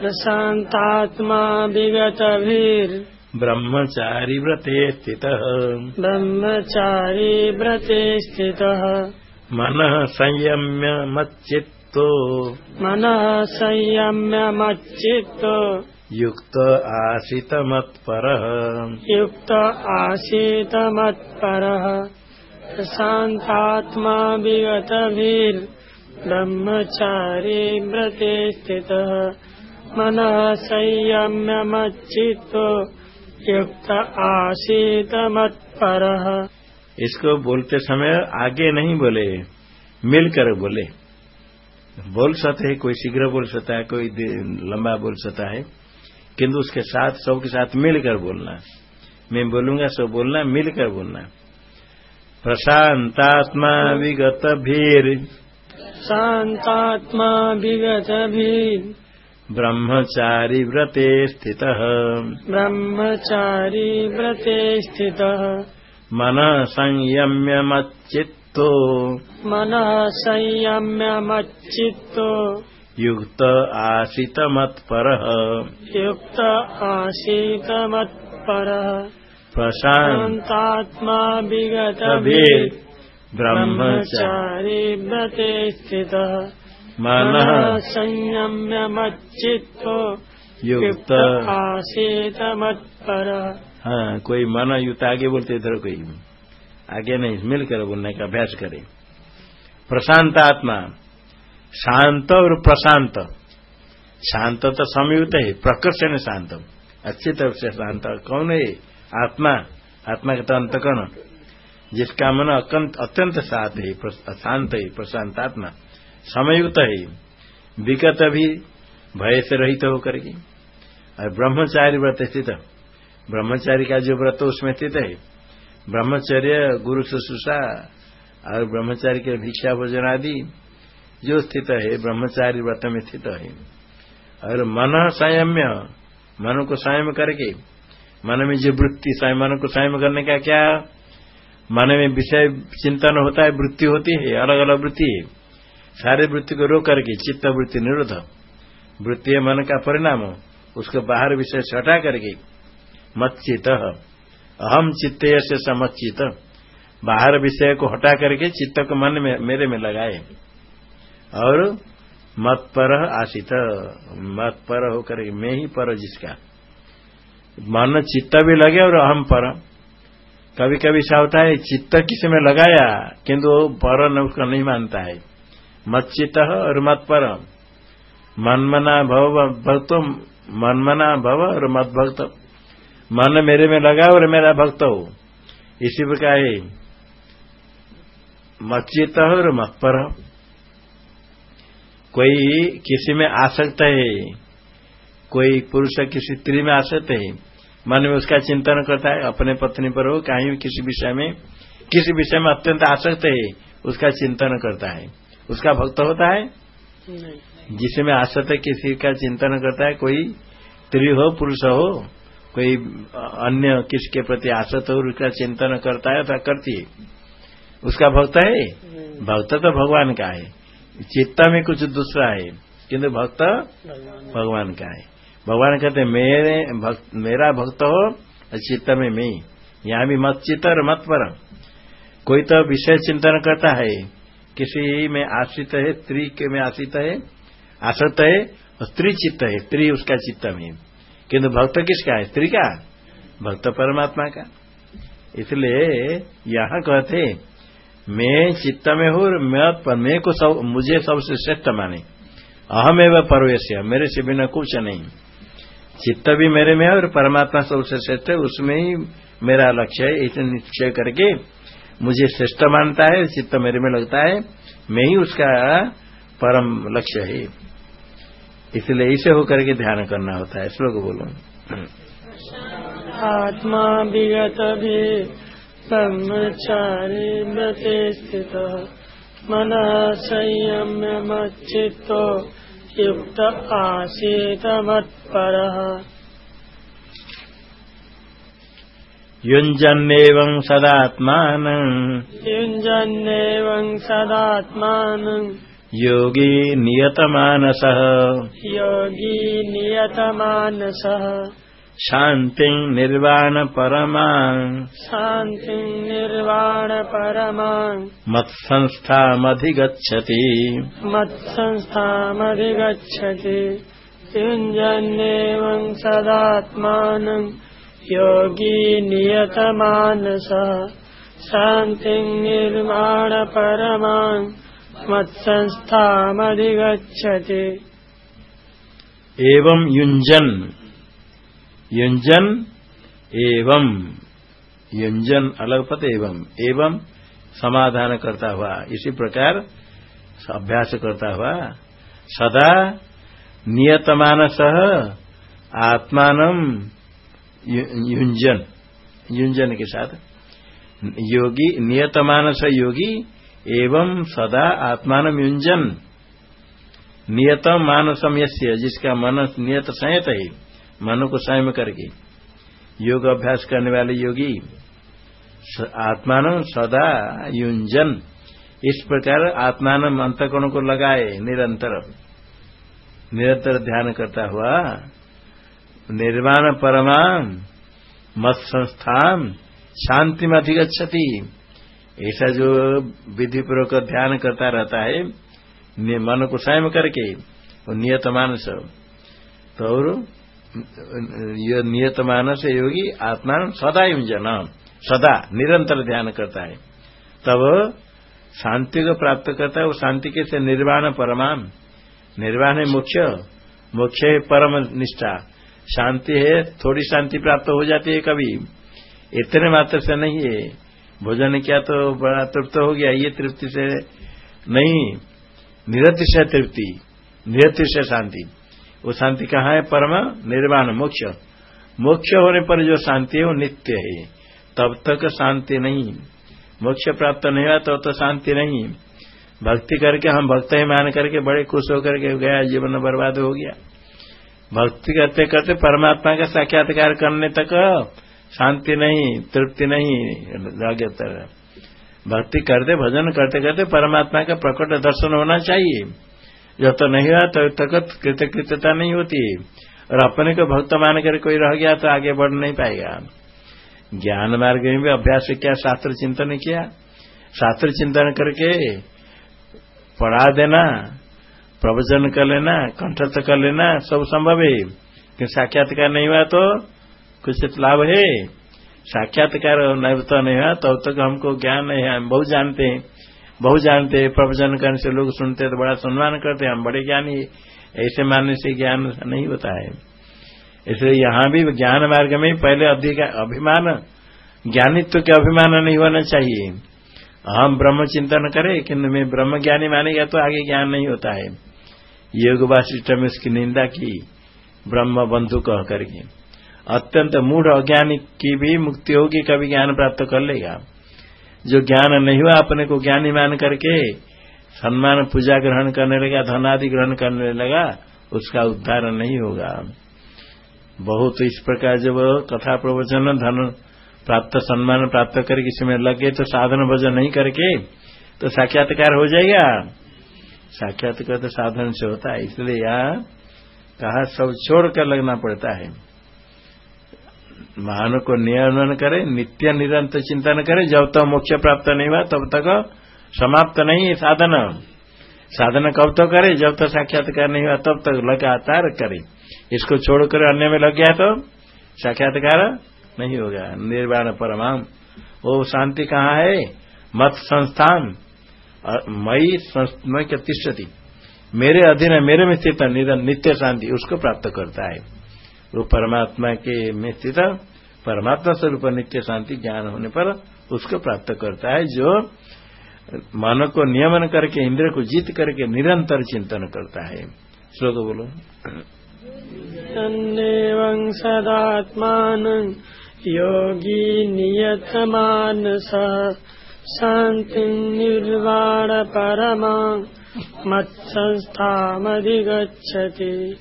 S2: प्रशान्तात्मा विगतभिर्
S1: ब्रह्मचारी व्रते स्थितः।
S2: ब्रह्मचारी व्रते स्थितः।
S1: मनः संयम्य मच्चित्तो।
S2: मनः संयम्य मच्चित्तो।
S1: युक्त आशितमत्परः
S2: युक्त आसीत मत्परः प्रशान्तात्मा विगतभिर् ब्रह्मचारी व्रते स्थितः। मनः संयम्य मच्चित्तो। युक्त आसीत मत्परः
S1: इसको बोलते समय आगे नहीं बोले मिलकर बोले। बोल सकते है कोई शीघ्र बोल सकता है कोई लंबा बोल सकता है किंतु उसके साथ सबके साथ मिलकर बोलना। मैं बोलूँगा सब बोलना मिलकर बोलना। प्रशांतात्मा विगत भीर।
S2: शांतात्मा विगत भीर।
S1: ब्रह्मचारी व्रते स्थितः।
S2: ब्रह्मचारी व्रते स्थितः।
S1: मन संयम्यमच्चित्तो
S2: मनः संयम्यमच्चित्तो
S1: युक्त आसितमत्परः
S2: युक्त आसीतमत्परः
S1: प्रशान्तात्मा
S2: विगतभिर्
S1: ब्रह्मचारी
S2: ब्रह्मचारी व्रते स्थितः।
S1: मनः
S2: संयम्यमच्चित्तो
S1: युक्त
S2: आसीतमत्परः
S1: हाँ कोई मन युक्त आगे बोलते, इधर कोई आगे नहीं, मिलकर बोलने का अभ्यास करे। प्रशांत आत्मा, शांत और प्रशांत। शांत तो संयुक्त है प्रकर्षण शांत। अच्छी तरह से शांत। कौन है? आत्मा। आत्मा का तो अंतकरण जिसका मन अत्यंत शांत है शांत है, प्रशांत आत्मा। समयुक्त है। विगत भी भय से रहित होकर के। और ब्रह्मचारी व्रत स्थित। ब्रह्मचारी का जो व्रत उसमें स्थित है, ब्रह्मचर्य, गुरु शुश्रूषा और ब्रह्मचारी के भिक्षा भोजन आदि जो स्थित है, ब्रह्मचारी व्रत में स्थित है। और मन संयम्य, मन को संयम करके, मन में जो वृत्ति मन को संयम करने का क्या? मन में विषय चिंतन होता है, वृत्ति होती है अलग अलग वृत्ति है। सारे वृत्ति को रोक करके चित्त वृत्ति निरोध वृत्ति मन का परिणाम, उसको बाहर विषय से हटा करके मच्चित। अहम चित्ते से समचित बाहर विषय को हटा करके चित्त को मन में, मेरे में लगाए। और मत पर आशित। मत पर होकर मैं ही पर जिसका। मन चित्त भी लगे और अहम पर। कभी कभी ऐसा होता है, चित्त किसी में लगाया, किंतु वो पर न, उसका नहीं मानता है। मत चित्त और मत पर मनमना भव भक्त मनमना भव और मत भक्त मन मेरे में लगा और मेरा भक्त हो। इसी प्रकार है मच्चित और मत पर कोई किसी में आसक्त है कोई पुरुष किसी स्त्री में आसक्त है मन में उसका चिंतन करता है अपने पत्नी पर हो कहीं भी किसी विषय में किसी विषय में अत्यंत आसक्त है उसका चिंतन करता है। उसका भक्त होता है? जिसमें आसक्त है किसी का चिंतन करता है कोई स्त्री हो पुरुष हो कोई अन्य किसके प्रति आसत हो उसका चिंतन करता है अथवा करती है। उसका भक्त है? भक्त तो भगवान का है। चित्त में कुछ दूसरा है। किंतु भक्त
S2: भगवान
S1: का है। भगवान कहते मेरे भक्त मेरा भक्त हो और चित्त में मैं। यहाँ भी मत चित्त और मत पर। कोई तो विषय चिंतन करता है। किसी में आश्रित है स्त्री के में आश्रित है आसक्त है और स्त्री चित्त है। स्त्री उसका चित्त में। किंतु भक्त किसका है? स्त्री का। भक्त परमात्मा का। इसलिए यहाँ कहते मैं चित्त में हूँ, मैं मैं को सब, मुझे सबसे श्रेष्ठ माने। अहम एवं परवेश मेरे से बिना कुछ नहीं। चित्त भी मेरे में है और परमात्मा सबसे श्रेष्ठ है, उसमें ही मेरा लक्ष्य है, इसे निश्चय करके मुझे श्रेष्ठ मानता है, चित्त मेरे में लगता है, मैं ही उसका परम लक्ष्य है। इसलिए इसे होकर के ध्यान करना होता है श्लोक बोलो।
S2: आत्मा विगत भी ब्रह्मचारी व्रते स्थितः। मनः संयम्यमच्चित्तो युक्त आसीत मत्परः।
S1: युञ्जन्नेवं सदात्मान।
S2: युञ्जन्नेवं सदात्मानं।
S1: योगी नियतमानसः।
S2: योगी नियतमानसः।
S1: शान्तिं निर्वाणपरमां
S2: शान्तिं निर्वाणपरमां
S1: मत्संस्थामधिगच्छति।
S2: मत्संस्थामधिगच्छति। युञ्जन्नेवं सदात्मानं। योगी नियतमानसः। शान्तिं निर्वाणपरमां मत्संस्थामधिगच्छति।
S1: एवं युञ्जन। युञ्जन एवं। युञ्जन अलग पद एवं। एवं समाधान करता हुआ। इसी प्रकार अभ्यास करता हुआ। सदा नियतमानस आत्मान युंजन युंजन के साथ। योगी, नियतमानस योगी एवं सदा आत्मान युंजन नियतम मानसम यस्य, जिसका मन नियत संयत है, मन को संयम करके। योग अभ्यास करने वाले योगी आत्मान सदा युंजन इस प्रकार आत्मान अंतकोण को लगाए निरंतर। निरंतर ध्यान करता हुआ, निर्वाण परमा मत संस्थान शांति में अधिगछति ऐसा जो विधि पूर्वक ध्यान करता रहता है मन को स्वयं करके नियत मानस। तो और नियत मानस योगी आत्मा सदा युजन, सदा निरंतर ध्यान करता है। तब शांति को प्राप्त करता है, वो शांति के से निर्वाण परमाम। निर्वाण है मुख्य मुख्य है परम निष्ठा। शांति है, थोड़ी शांति प्राप्त हो जाती है कभी। इतने मात्र से नहीं है। भोजन किया तो बड़ा तृप्त हो गया, ये तृप्ति से नहीं, निरतिशय तृप्ति, निरतिशय शांति। वो शांति कहाँ है? परम निर्वाण, मोक्ष। मोक्ष होने पर जो शांति है, वो नित्य है। तब तक शांति नहीं। मोक्ष प्राप्त नहीं हुआ, तब तो शांति नहीं। भक्ति करके हम भक्त ही मान करके बड़े खुश होकर के गया, जीवन बर्बाद हो गया। भक्ति करते करते परमात्मा का साक्षात्कार करने तक शांति नहीं, तृप्ति नहीं जाग्यतर भक्ति करते, भजन करते करते परमात्मा का प्रकट दर्शन होना चाहिए। जब तो नहीं हुआ तो तक कृतकृत्यता नहीं होती। और अपने को भक्त मान कर कोई रह गया तो आगे बढ़ नहीं पाएगा। ज्ञान मार्ग में भी अभ्यास किया, शास्त्र चिंतन किया। शास्त्र चिंतन करके पढ़ा देना, प्रवचन कर लेना कंठस्थ कर लेना, सब संभव है। साक्षात्कार नहीं हुआ तो कुछ लाभ है साक्षात्कार तो नहीं हुआ तब तक हमको ज्ञान नहीं है। हम बहुत जानते हैं। बहुत जानते हैं। प्रवचन करने से लोग सुनते तो बड़ा सम्मान करते हैं। हम बड़े ज्ञानी ऐसे मानने से ज्ञान नहीं होता है। इसलिए यहाँ भी ज्ञान मार्ग में पहले अधिक अभिमान, ज्ञानित्व के अभिमान नहीं होना चाहिए। हम ब्रह्म चिंतन करें कि मैं ब्रह्म ज्ञानी मानेगा तो आगे ज्ञान नहीं होता है। योग वाशिष्ठ में उसकी निंदा की, ब्रह्म बंधु कह करके। अत्यंत मूढ़ अज्ञानी की भी मुक्ति होगी, कभी ज्ञान प्राप्त कर लेगा। जो ज्ञान नहीं हुआ, अपने को ज्ञानी मान करके सम्मान पूजा ग्रहण करने लगा धन आदि ग्रहण करने लगा, उसका उद्धार नहीं होगा। बहुत इस प्रकार जब कथा प्रवचन, धन प्राप्त, सम्मान प्राप्त करके इसमें लगे तो साधन भजन नहीं करके तो साक्षात्कार हो जाएगा। साक्षात्कार तो साधन से होता है, इसलिए यहाँ कहा सब छोड़ कर लगना पड़ता है। महान को नियमन करे, नित्य निरंतर चिंतन करे, जब तक मोक्ष प्राप्त नहीं हुआ, तब तक समाप्त नहीं है साधन। साधन कब तो करे, जब तक साक्षात्कार नहीं हुआ, तब तक लगातार करे। इसको छोड़कर अन्य में लग गया तो साक्षात्कार नहीं होगा। निर्वाण परमाम। वो शांति कहाँ है? मत संस्थान। मई के तिष्ठती मेरे अधीन मेरे में स्थित नित्य शांति उसको प्राप्त करता है। वो परमात्मा के में स्थित परमात्मा स्वरूप नित्य शांति ज्ञान होने पर उसको प्राप्त करता है, जो मन को नियमन करके, इंद्र को जीत करके निरंतर चिंतन करता है। श्लोक बोलो।
S2: सदात्मान, योगी नियतमान शांति निर्वाण परमा मत्संस्थामधिगछति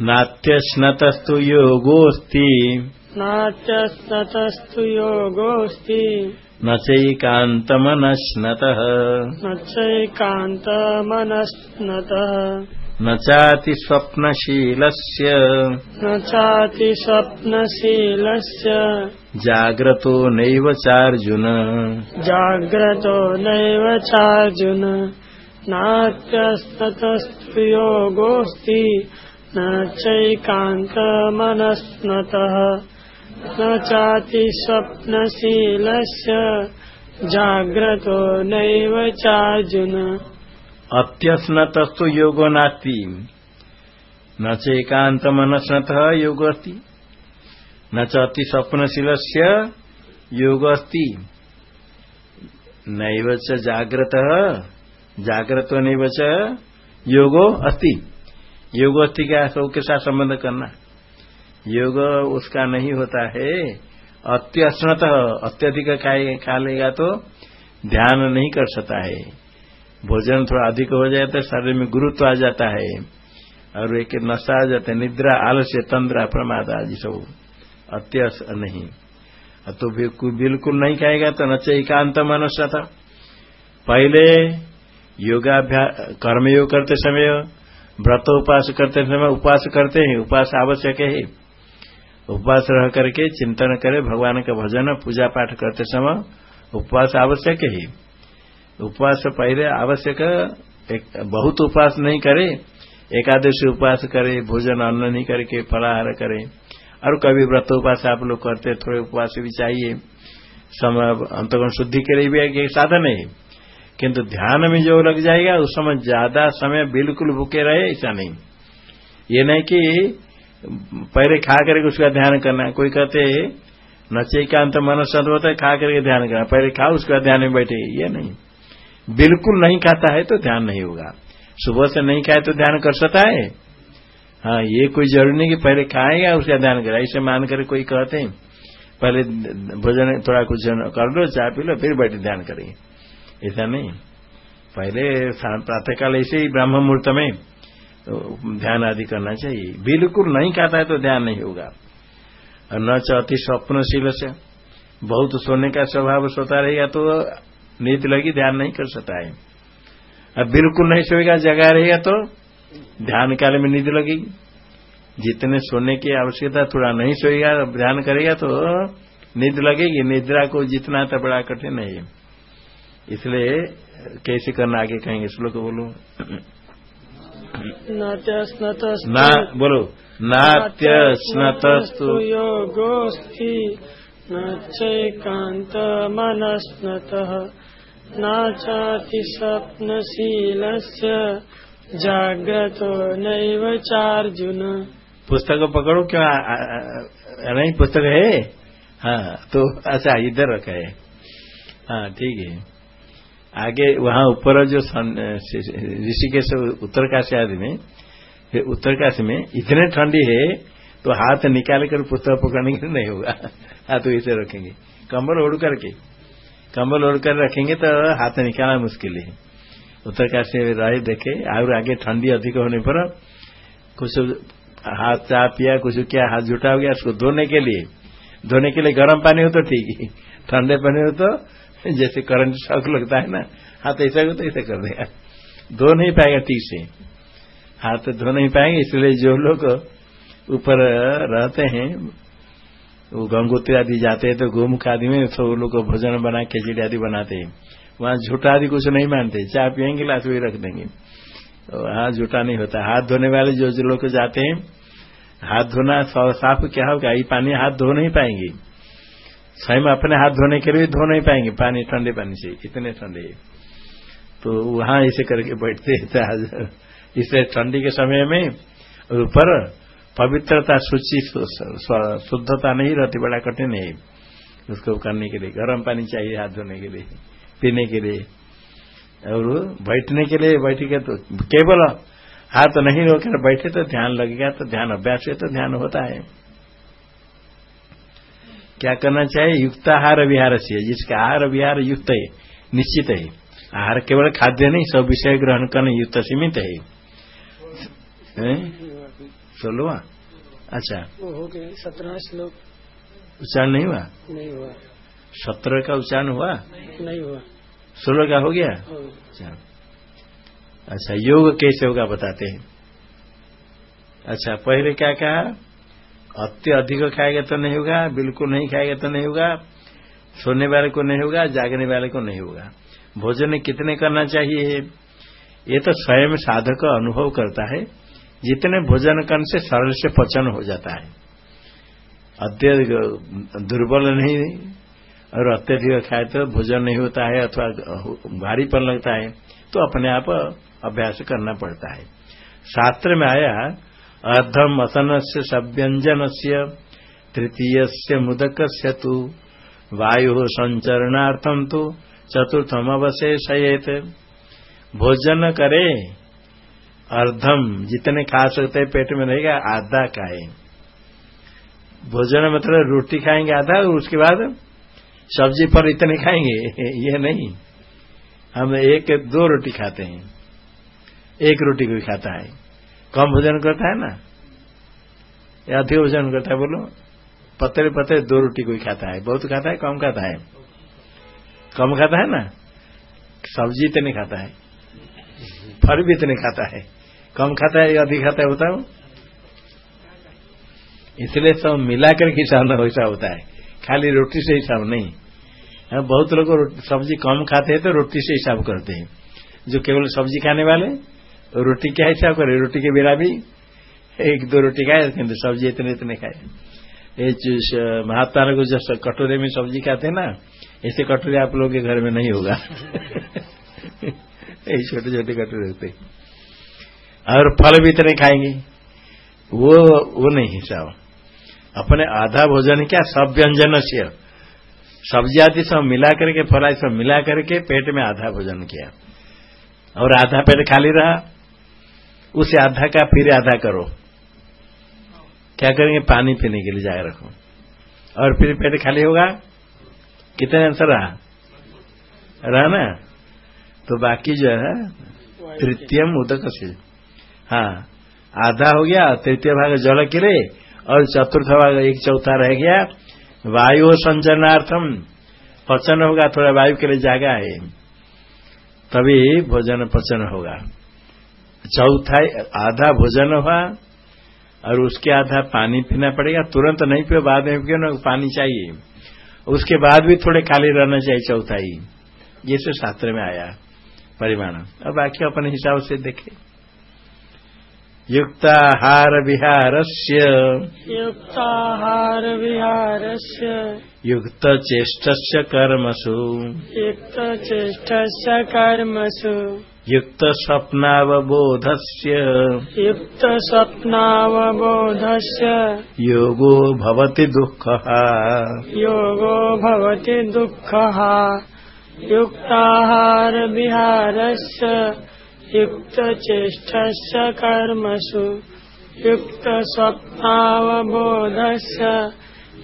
S1: नाट्यस्नतस्तु योगोऽस्ति।
S2: नाट्यस्नतस्तु योगोऽस्ति।
S1: न चैकान्तमनश्नतः
S2: न चैकान्तमनश्नतः
S1: न चाति स्वप्नशीलस्य।
S2: न चाति स्वप्नशीलस्य।
S1: जाग्रतो नैव चार्जुन।
S2: जाग्रतो नैव चार्जुन। नाट्यस्ततस्तु योगोऽस्ति। न चैकान्तमनस्नतः न चाति स्वप्नशीलस्य, जाग्रतो नैव चार्जुन।
S1: अत्यस्नतस्तु योगो नास्ति। न चैकान्तमनस्नतः योगो अस्ति। न च अति स्वप्नशीलस्य योगो अस्ति। नैव च जाग्रतः अस्थि योग अस्थि का सब के साथ संबंध करना। योग उसका नहीं होता है। अत्यस्नत अत्यधिक खा लेगा तो ध्यान नहीं कर सकता है। भोजन थोड़ा अधिक हो जाए तो शरीर में गुरुत्व आ जाता है। और एक नशा आ जाता है, निद्रा, आलस्य, तंद्रा, प्रमाद आदि सब। अत्यस नहीं। तो बिल्कुल नहीं खाएगा तो नचे एकांत मनुष्य था पहले योगाभ्यास कर्मयोग करते समय व्रत उपास करते समय उपवास करते हैं उपवास आवश्यक है। उपवास रह करके चिंतन करे, भगवान का भजन, पूजा पाठ करते समय उपवास आवश्यक है। उपवास पहले आवश्यक बहुत उपवास नहीं करे, एकादशी उपवास करे, भोजन अन्न नहीं करके फलाहार करे। और कभी व्रत उपवास आप लोग करते, थोड़े उपवास भी चाहिए। समय, अंतगुण शुद्धि के लिए भी एक साधन है। किंतु ध्यान में जो लग जाएगा, उस समय ज़्यादा समय बिल्कुल भूखे रहे, ऐसा नहीं। ये नहीं कि पहले खा करके उसका ध्यान करना कोई कहते नचे का अंत मन है, खा करके ध्यान करना पहले खाओ, उसका ध्यान में बैठे। ये नहीं। बिल्कुल नहीं खाता है तो ध्यान नहीं होगा। सुबह से नहीं खाए तो ध्यान कर सकता है। हाँ ये कोई ज़रूरी नहीं कि पहले खाएगा, उसका ध्यान करे। ऐसे मान कर कोई कहते हैं, पहले भोजन थोड़ा कुछ कर लो, चाय पी लो, फिर बैठे ध्यान करेंगे। ऐसा नहीं पहले प्रातःकाल ऐसे ही ब्रह्म मुहूर्त में तो ध्यान आदि करना चाहिए। बिल्कुल नहीं खाता है तो ध्यान नहीं होगा। और न चाहती स्वप्नशील से। बहुत सोने का स्वभाव सोता रहेगा तो नींद लगी, ध्यान नहीं कर सकता है। अब बिल्कुल नहीं सोएगा, जगा रहेगा तो ध्यान काल में नींद लगेगी जितने सोने की आवश्यकता थोड़ा नहीं सोएगा, ध्यान करेगा तो नींद लगेगी। निद्रा को जितना था बड़ा कठिन है। इसलिए कैसे करना आगे कहेंगे? श्लोक बोलो। ना बोलो। नात्य स्नतस्तु
S2: योगोऽस्ति। न चैकान्तमनस्नतः न चाति स्वप्नशीलस्य जाग्रतो नैव चार्जुन।
S1: पुस्तक पकड़ो क्यों? नहीं पुस्तक है? हाँ तो अच्छा इधर रखा है। हाँ ठीक है। आगे वहाँ ऊपर जो ऋषिकेश, उत्तरकाशी आदि में उत्तरकाशी में इतने ठंडी है तो हाथ निकाल कर पुस्तक पकड़ने के नहीं होगा। हाथ इसे रखेंगे। कंबल ओढ़ करके, कंबल ओढ़ कर रखेंगे तो हाथ निकालना मुश्किल है। उत्तरकाशी रहे देखे, और आगे ठंडी अधिक होने पर कुछ हाथ चाह पिया कुछ क्या हाथ जुटा हो गया, उसको धोने के लिए। धोने के लिए गर्म पानी हो तो ठीक है, ठंडे पानी हो तो जैसे करंट शौक लगता है ना, हाथ ऐसा हो तो ऐसा कर देगा धो नहीं पाएगा ठीक से। हाथ धो नहीं पाएँगे, इसलिए जो लोग ऊपर रहते हैं, वो गंगोत्री आदि जाते हैं तो गोमुख आदि में तो लोग भोजन बना, खिचड़ी आदि बनाते हैं। वहाँ झूठा आदि कुछ नहीं मानते। चाय पियेंगे, गिलास भी रख देंगे। वहाँ झूठा नहीं होता। हाथ धोने वाले जो जो लोग जाते हैं, हाथ धोना साफ़ क्या होगा? ये पानी हाथ धो नहीं पाएँगे। स्वयं अपने हाथ धोने के लिए धो नहीं पाएँगे। पानी ठंडे पानी से, इतने ठंडे। तो वहाँ ऐसे करके बैठते इसलिए ठंडी के समय में ऊपर पवित्रता सूची शुद्धता नहीं रहती, बड़ा कठिन है। उसको करने के लिए, गर्म पानी चाहिए हाथ धोने के लिए, पीने के लिए। और बैठने के लिए बैठेगा तो केवल हाथ नहीं रोकर बैठे तो ध्यान लगेगा तो ध्यान अभ्यास है तो ध्यान होता है। क्या करना चाहिए? युक्त आहार विहार से। जिसका आहार विहार युक्त है निश्चित है। आहार केवल खाद्य नहीं सब विषय ग्रहण करने युक्त सीमित है। सोलवा? अच्छा।
S2: सत्रह श्लोक।
S1: उच्चारण नहीं हुआ?
S2: नहीं हुआ।
S1: सत्रह का उच्चारण हुआ?
S2: नहीं हुआ।
S1: सोलह का हो गया। अच्छा। अच्छा योग कैसे होगा बताते हैं। अच्छा पहले क्या कहा? अति अधिक खाएगा तो नहीं होगा, बिल्कुल नहीं खाएगा तो नहीं होगा, सोने वाले को नहीं होगा, जागने वाले को नहीं होगा। भोजन कितने करना चाहिए? ये तो स्वयं साधक अनुभव करता है। जितने भोजन करने से सरल से पचन हो जाता है। अत्यधिक दुर्बल नहीं, और अत्यधिक खाए तो भोजन नहीं होता है, अथवा भारीपन लगता है तो अपने आप अभ्यास करना पड़ता है। शास्त्र में आया अर्धम असन से सव्यंजन से तृतीय से मुदक से तु। वायु संचरणार्थम तो चतुर्थम अवशेषयेत भोजन करे अर्धम जितने खा सकते पेट में रहेगा आधा खाए। भोजन मतलब रोटी खाएँगे आधा और उसके बाद सब्ज़ी पर इतने खाएँगे, ये नहीं। हम एक दो रोटी खाते हैं। एक रोटी कोई खाता है। कम भोजन करता है ना? या अधिक भोजन करता है बोलो। पतले पतले दो रोटी कोई खाता है बहुत खाता है कम खाता है। कम खाता है ना? सब्ज़ी इतने खाता है फल भी इतने खाता है। कम खाता है या अधिक खाता है बताओ। इसलिए सब मिलाकर के हिसाब वैसा होता है। खाली रोटी से हिसाब नहीं। हाँ, बहुत लोग सब्ज़ी कम खाते हैं तो रोटी से हिसाब करते हैं। जो केवल सब्ज़ी खाने वाले रोटी क्या हिसाब करे? रोटी के बिना भी एक दो रोटी खाए, किंतु सब्ज़ी इतने इतने खाए। महात्मा को जब कटोरे में सब्ज़ी खाते ना, ऐसे कटोरे आप लोगों के घर में नहीं होगा। ये छोटे छोटे कटोरे होते और फल भी इतने खाएँगे। वो वो नहीं हिसाब अपने आधा भोजन क्या सब व्यंजन से सब्ज़ी आदि सब मिला करके, फला सब मिला करके पेट में आधा भोजन किया। और आधा पेट खाली रहा। उसे आधा का, फिर आधा करो। क्या करेंगे? पानी पीने के लिए जाए रखो। और फिर पेट खाली होगा? कितने आंसर रहा? रहा ना? तो बाकी जो है, तृतीयम उदक से हाँ आधा हो गया, तृतीय भाग जल के लिए, और चतुर्थ भाग एक चौथा रह गया। वायु संचनार्थम पचन होगा, थोड़ा वायु के लिए जागा है। तभी भोजन पचन होगा। चौथा आधा भोजन हुआ और उसके आधा पानी पीना पड़ेगा। तुरंत नहीं पियो बाद में पियो ना पानी चाहिए। उसके बाद भी थोड़े खाली रहना चाहिए चौथाई ये सब शास्त्र में आया परिमाण। और बाकी अपने हिसाब से देखें। युक्ताहार विहारस्य।
S2: युक्ताहार विहारस्य।
S1: युक्त चेष्टस्य कर्मसु।
S2: युक्त चेष्टस्य कर्मसु
S1: युक्त
S2: युक्त स्वप्नावबोधस्य
S1: योगो भवति दुःखः।
S2: योगो भवति दुःखः। युक्ताहार विहारस्य युक्तचेष्टस्य कर्मसु। युक्तस्वप्नावबोधस्य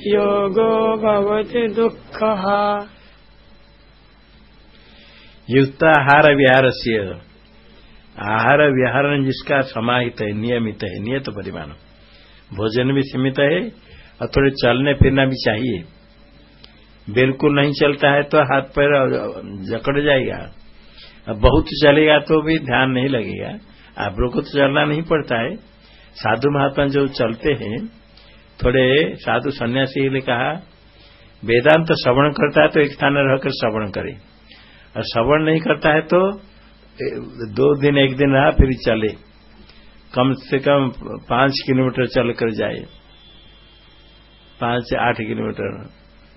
S2: योगो भवति दुःखः।
S1: युक्ताहार विहार से आहार विहार जिसका समाहित है नियमित है नियत परिमाण भोजन भी सीमित है और थोड़े चलने फिरना भी चाहिए बिल्कुल नहीं चलता है तो हाथ पैर जकड़ जाएगा अब बहुत चलेगा तो भी ध्यान नहीं लगेगा आप लोग को तो चलना नहीं पड़ता है साधु महात्मा जो चलते हैं थोड़े साधु सन्यासी ने कहा वेदांत तो श्रवण करता है तो एक स्थान रहकर श्रवण करे और श्रवण नहीं करता है तो दो दिन, एक दिन रहा, फिर चले। कम से कम पाँच किलोमीटर चल कर जाए। पाँच से आठ किलोमीटर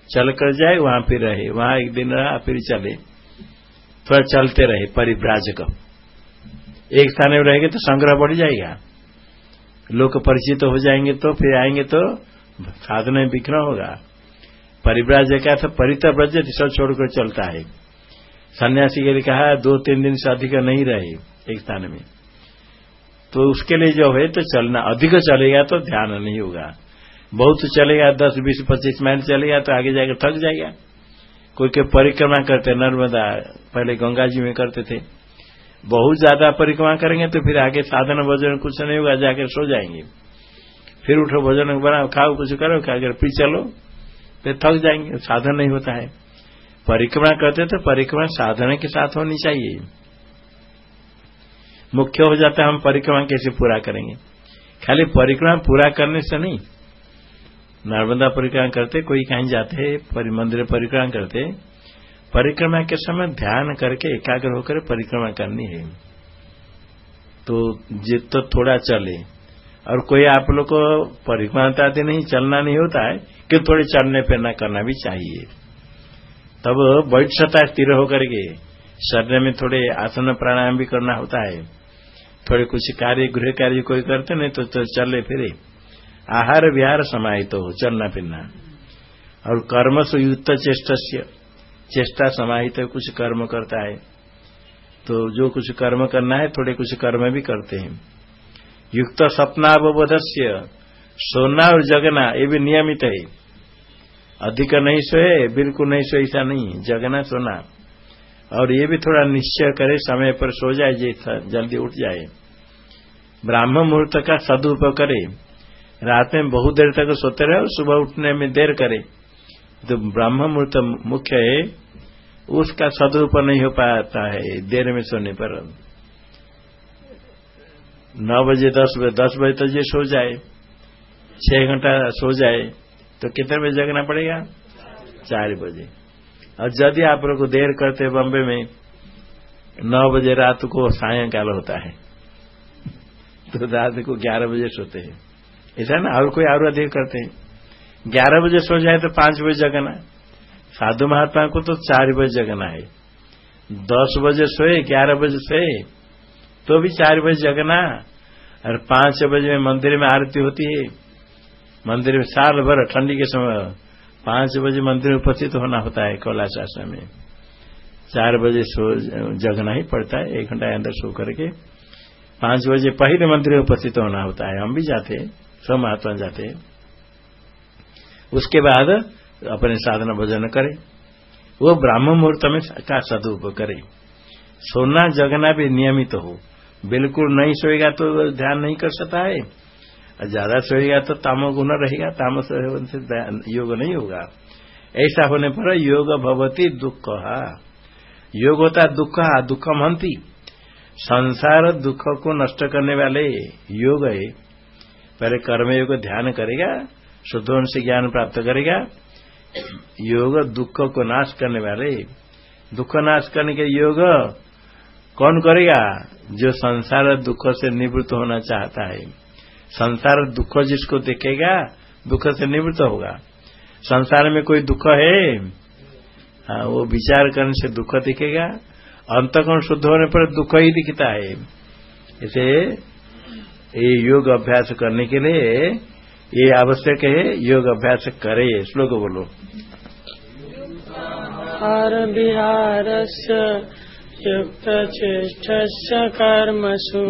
S1: चल कर जाए, वहाँ फिर रहे। वहाँ एक दिन रहा, फिर चले। थोड़ा चलते रहे परिभ्राजक एक स्थान में रहेंगे तो संग्रह बढ़ जाएगा। लोग परिचित तो हो जाएँगे तो फिर आएँगे तो साधन में बिखरा होगा। परिव्राजक का तो परित ब्रज सब छोड़कर चलता है। सन्यासी के लिए कहा दो तीन दिन से अधिक नहीं रहे, एक स्थान में। तो उसके लिए जो है तो चलना, अधिक चलेगा तो ध्यान नहीं होगा। बहुत चलेगा, दस, बीस, पच्चीस माइल चलेगा तो आगे जाकर थक जाएगा। कोई के परिक्रमा करते, नर्मदा, पहले गंगा जी में करते थे। बहुत ज़्यादा परिक्रमा करेंगे तो फिर आगे साधन भोजन कुछ नहीं होगा जाकर सो जाएँगे। फिर उठो, भोजन बनाओ, खाओ, कुछ करो, खाकर फिर चलो, फिर थक जाएँगे, साधन नहीं होता है। परिक्रमा करते तो परिक्रमा साधना के साथ होनी चाहिए। मुख्य हो जाता है हम परिक्रमा कैसे पूरा करेंगे? खाली परिक्रमा पूरा करने से नहीं। नर्मदा परिक्रमा करते, कोई कहीं जाते है मंदिर परिक्रमा करते, परिक्रमा के समय ध्यान करके एकाग्र होकर परिक्रमा करनी है। तो जित तो थोड़ा चले, और कोई आप लोग को परिक्रमा नहीं, चलना नहीं होता है, कि थोड़े चलने फिरना करना भी चाहिए। तब बैठ सकता है स्थिर होकर के शरीर में थोड़े आसन प्राणायाम भी करना होता है। थोड़े कुछ कार्य गृह कार्य कोई करते नहीं तो, तो चले फिरे। आहार विहार समाहित तो हो चलना फिरना। और कर्म से युक्त चेष्ट चेष्टा समाहित तो कुछ कर्म करता है। तो जो कुछ कर्म करना है थोड़े कुछ कर्म भी करते हैं। युक्त सपनावबोधस्य सोना और जगना ये भी नियमित है। अधिक नहीं सोए बिल्कुल नहीं सोए ऐसा नहीं जगना सोना। और ये भी थोड़ा निश्चय करे, समय पर सो जाए जल्दी उठ जाए। ब्राह्म मुहूर्त का सदुप करे। रात में बहुत देर तक सोते रहे और सुबह उठने में देर करे। तो ब्राह्म मुहूर्त मुख्य है, उसका सदुप नहीं हो पाता है, देर में सोने पर। नौ बजे, दस बजे दस बजे तक ये सो जाए। छह घंटा सो जाए। तो कितने बजे जगना पड़ेगा? चार बजे। और यदि आप लोग देर करते बम्बे में, नौ बजे रात को सायंकाल होता है। तो रात को ग्यारह बजे सोते हैं। ऐसा ना, और कोई और देर करते हैं। ग्यारह बजे सो जाए तो पाँच बजे जगना। साधु महात्मा को तो चार बजे जगना है। दस बजे सोए, ग्यारह बजे सोए तो भी चार बजे जगना। और पाँच बजे में मंदिर में आरती होती है। मंदिर में साल भर ठंडी के समय पाँच बजे मंदिर में उपस्थित होना होता है कैलाश आश्रम में। चार बजे सो, जगना ही पड़ता है, एक घंटा अंदर सो करके। पाँच बजे पहले मंदिर में उपस्थित होना होता है, हम भी जाते हैं सब महात्मा जाते। हैं उसके बाद अपने साधना भोजन करे। वो ब्राह्म मुहूर्त में का सदुप करे। सोना जगना भी नियमित हो। बिल्कुल नहीं सोएगा तो ध्यान नहीं कर सकता है। ज़्यादा सोएगा तो तामो गुण रहेगा, तामस से योग नहीं होगा। ऐसा होने पर योग भवती दुख। योग होता दुख दुख महंती संसार दुख को नष्ट करने वाले योग है। पहले कर्म योग ध्यान करेगा, शुद्ध से ज्ञान प्राप्त करेगा। योग दुख को नाश करने वाले। दुख नाश करने के योग कौन करेगा? जो संसार दुख से निवृत्त होना चाहता है। संसार दुख जिसको देखेगा, दुख से निवृत्त होगा। संसार में कोई दुख है हाँ वो विचार करने से दुख दिखेगा अंतकोण शुद्ध होने पर दुख ही दिखता है। इसे ये योग अभ्यास करने के लिए ये आवश्यक है, योग अभ्यास करे, श्लोक बोलो।
S2: हर बिहार युक्तचेष्टस्य कर्मसु।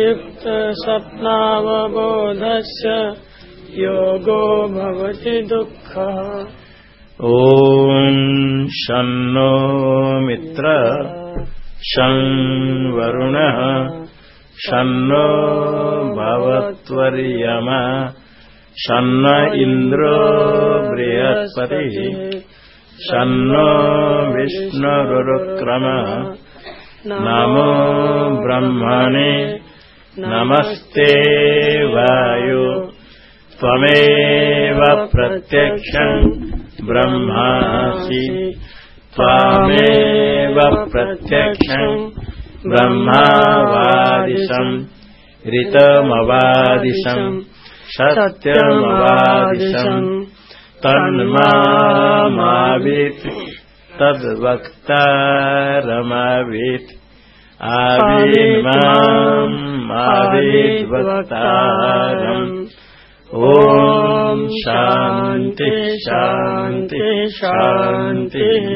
S2: युक्तस्वप्नावबोधस्य योगो भवति दुःखः।
S1: ॐ शन्नो मित्र शं वरुणः शन्नो भवत्वर्यमा शन्न इन्द्रो बृहस्पतिः शन्नो विष्णुरुक्रमः नमो ब्रह्मणे नमस्ते वायु। त्वमेव प्रत्यक्षम् ब्रह्मासि। त्वामेव प्रत्यक्षम् ब्रह्मावादिशम् ऋतमवादिशम् सत्यमवादिशम् तन्मावित् तद्वक्तारमावित् आविर्मामाविद्वक्तारम् ॐ शान्ति शांति शान्तिः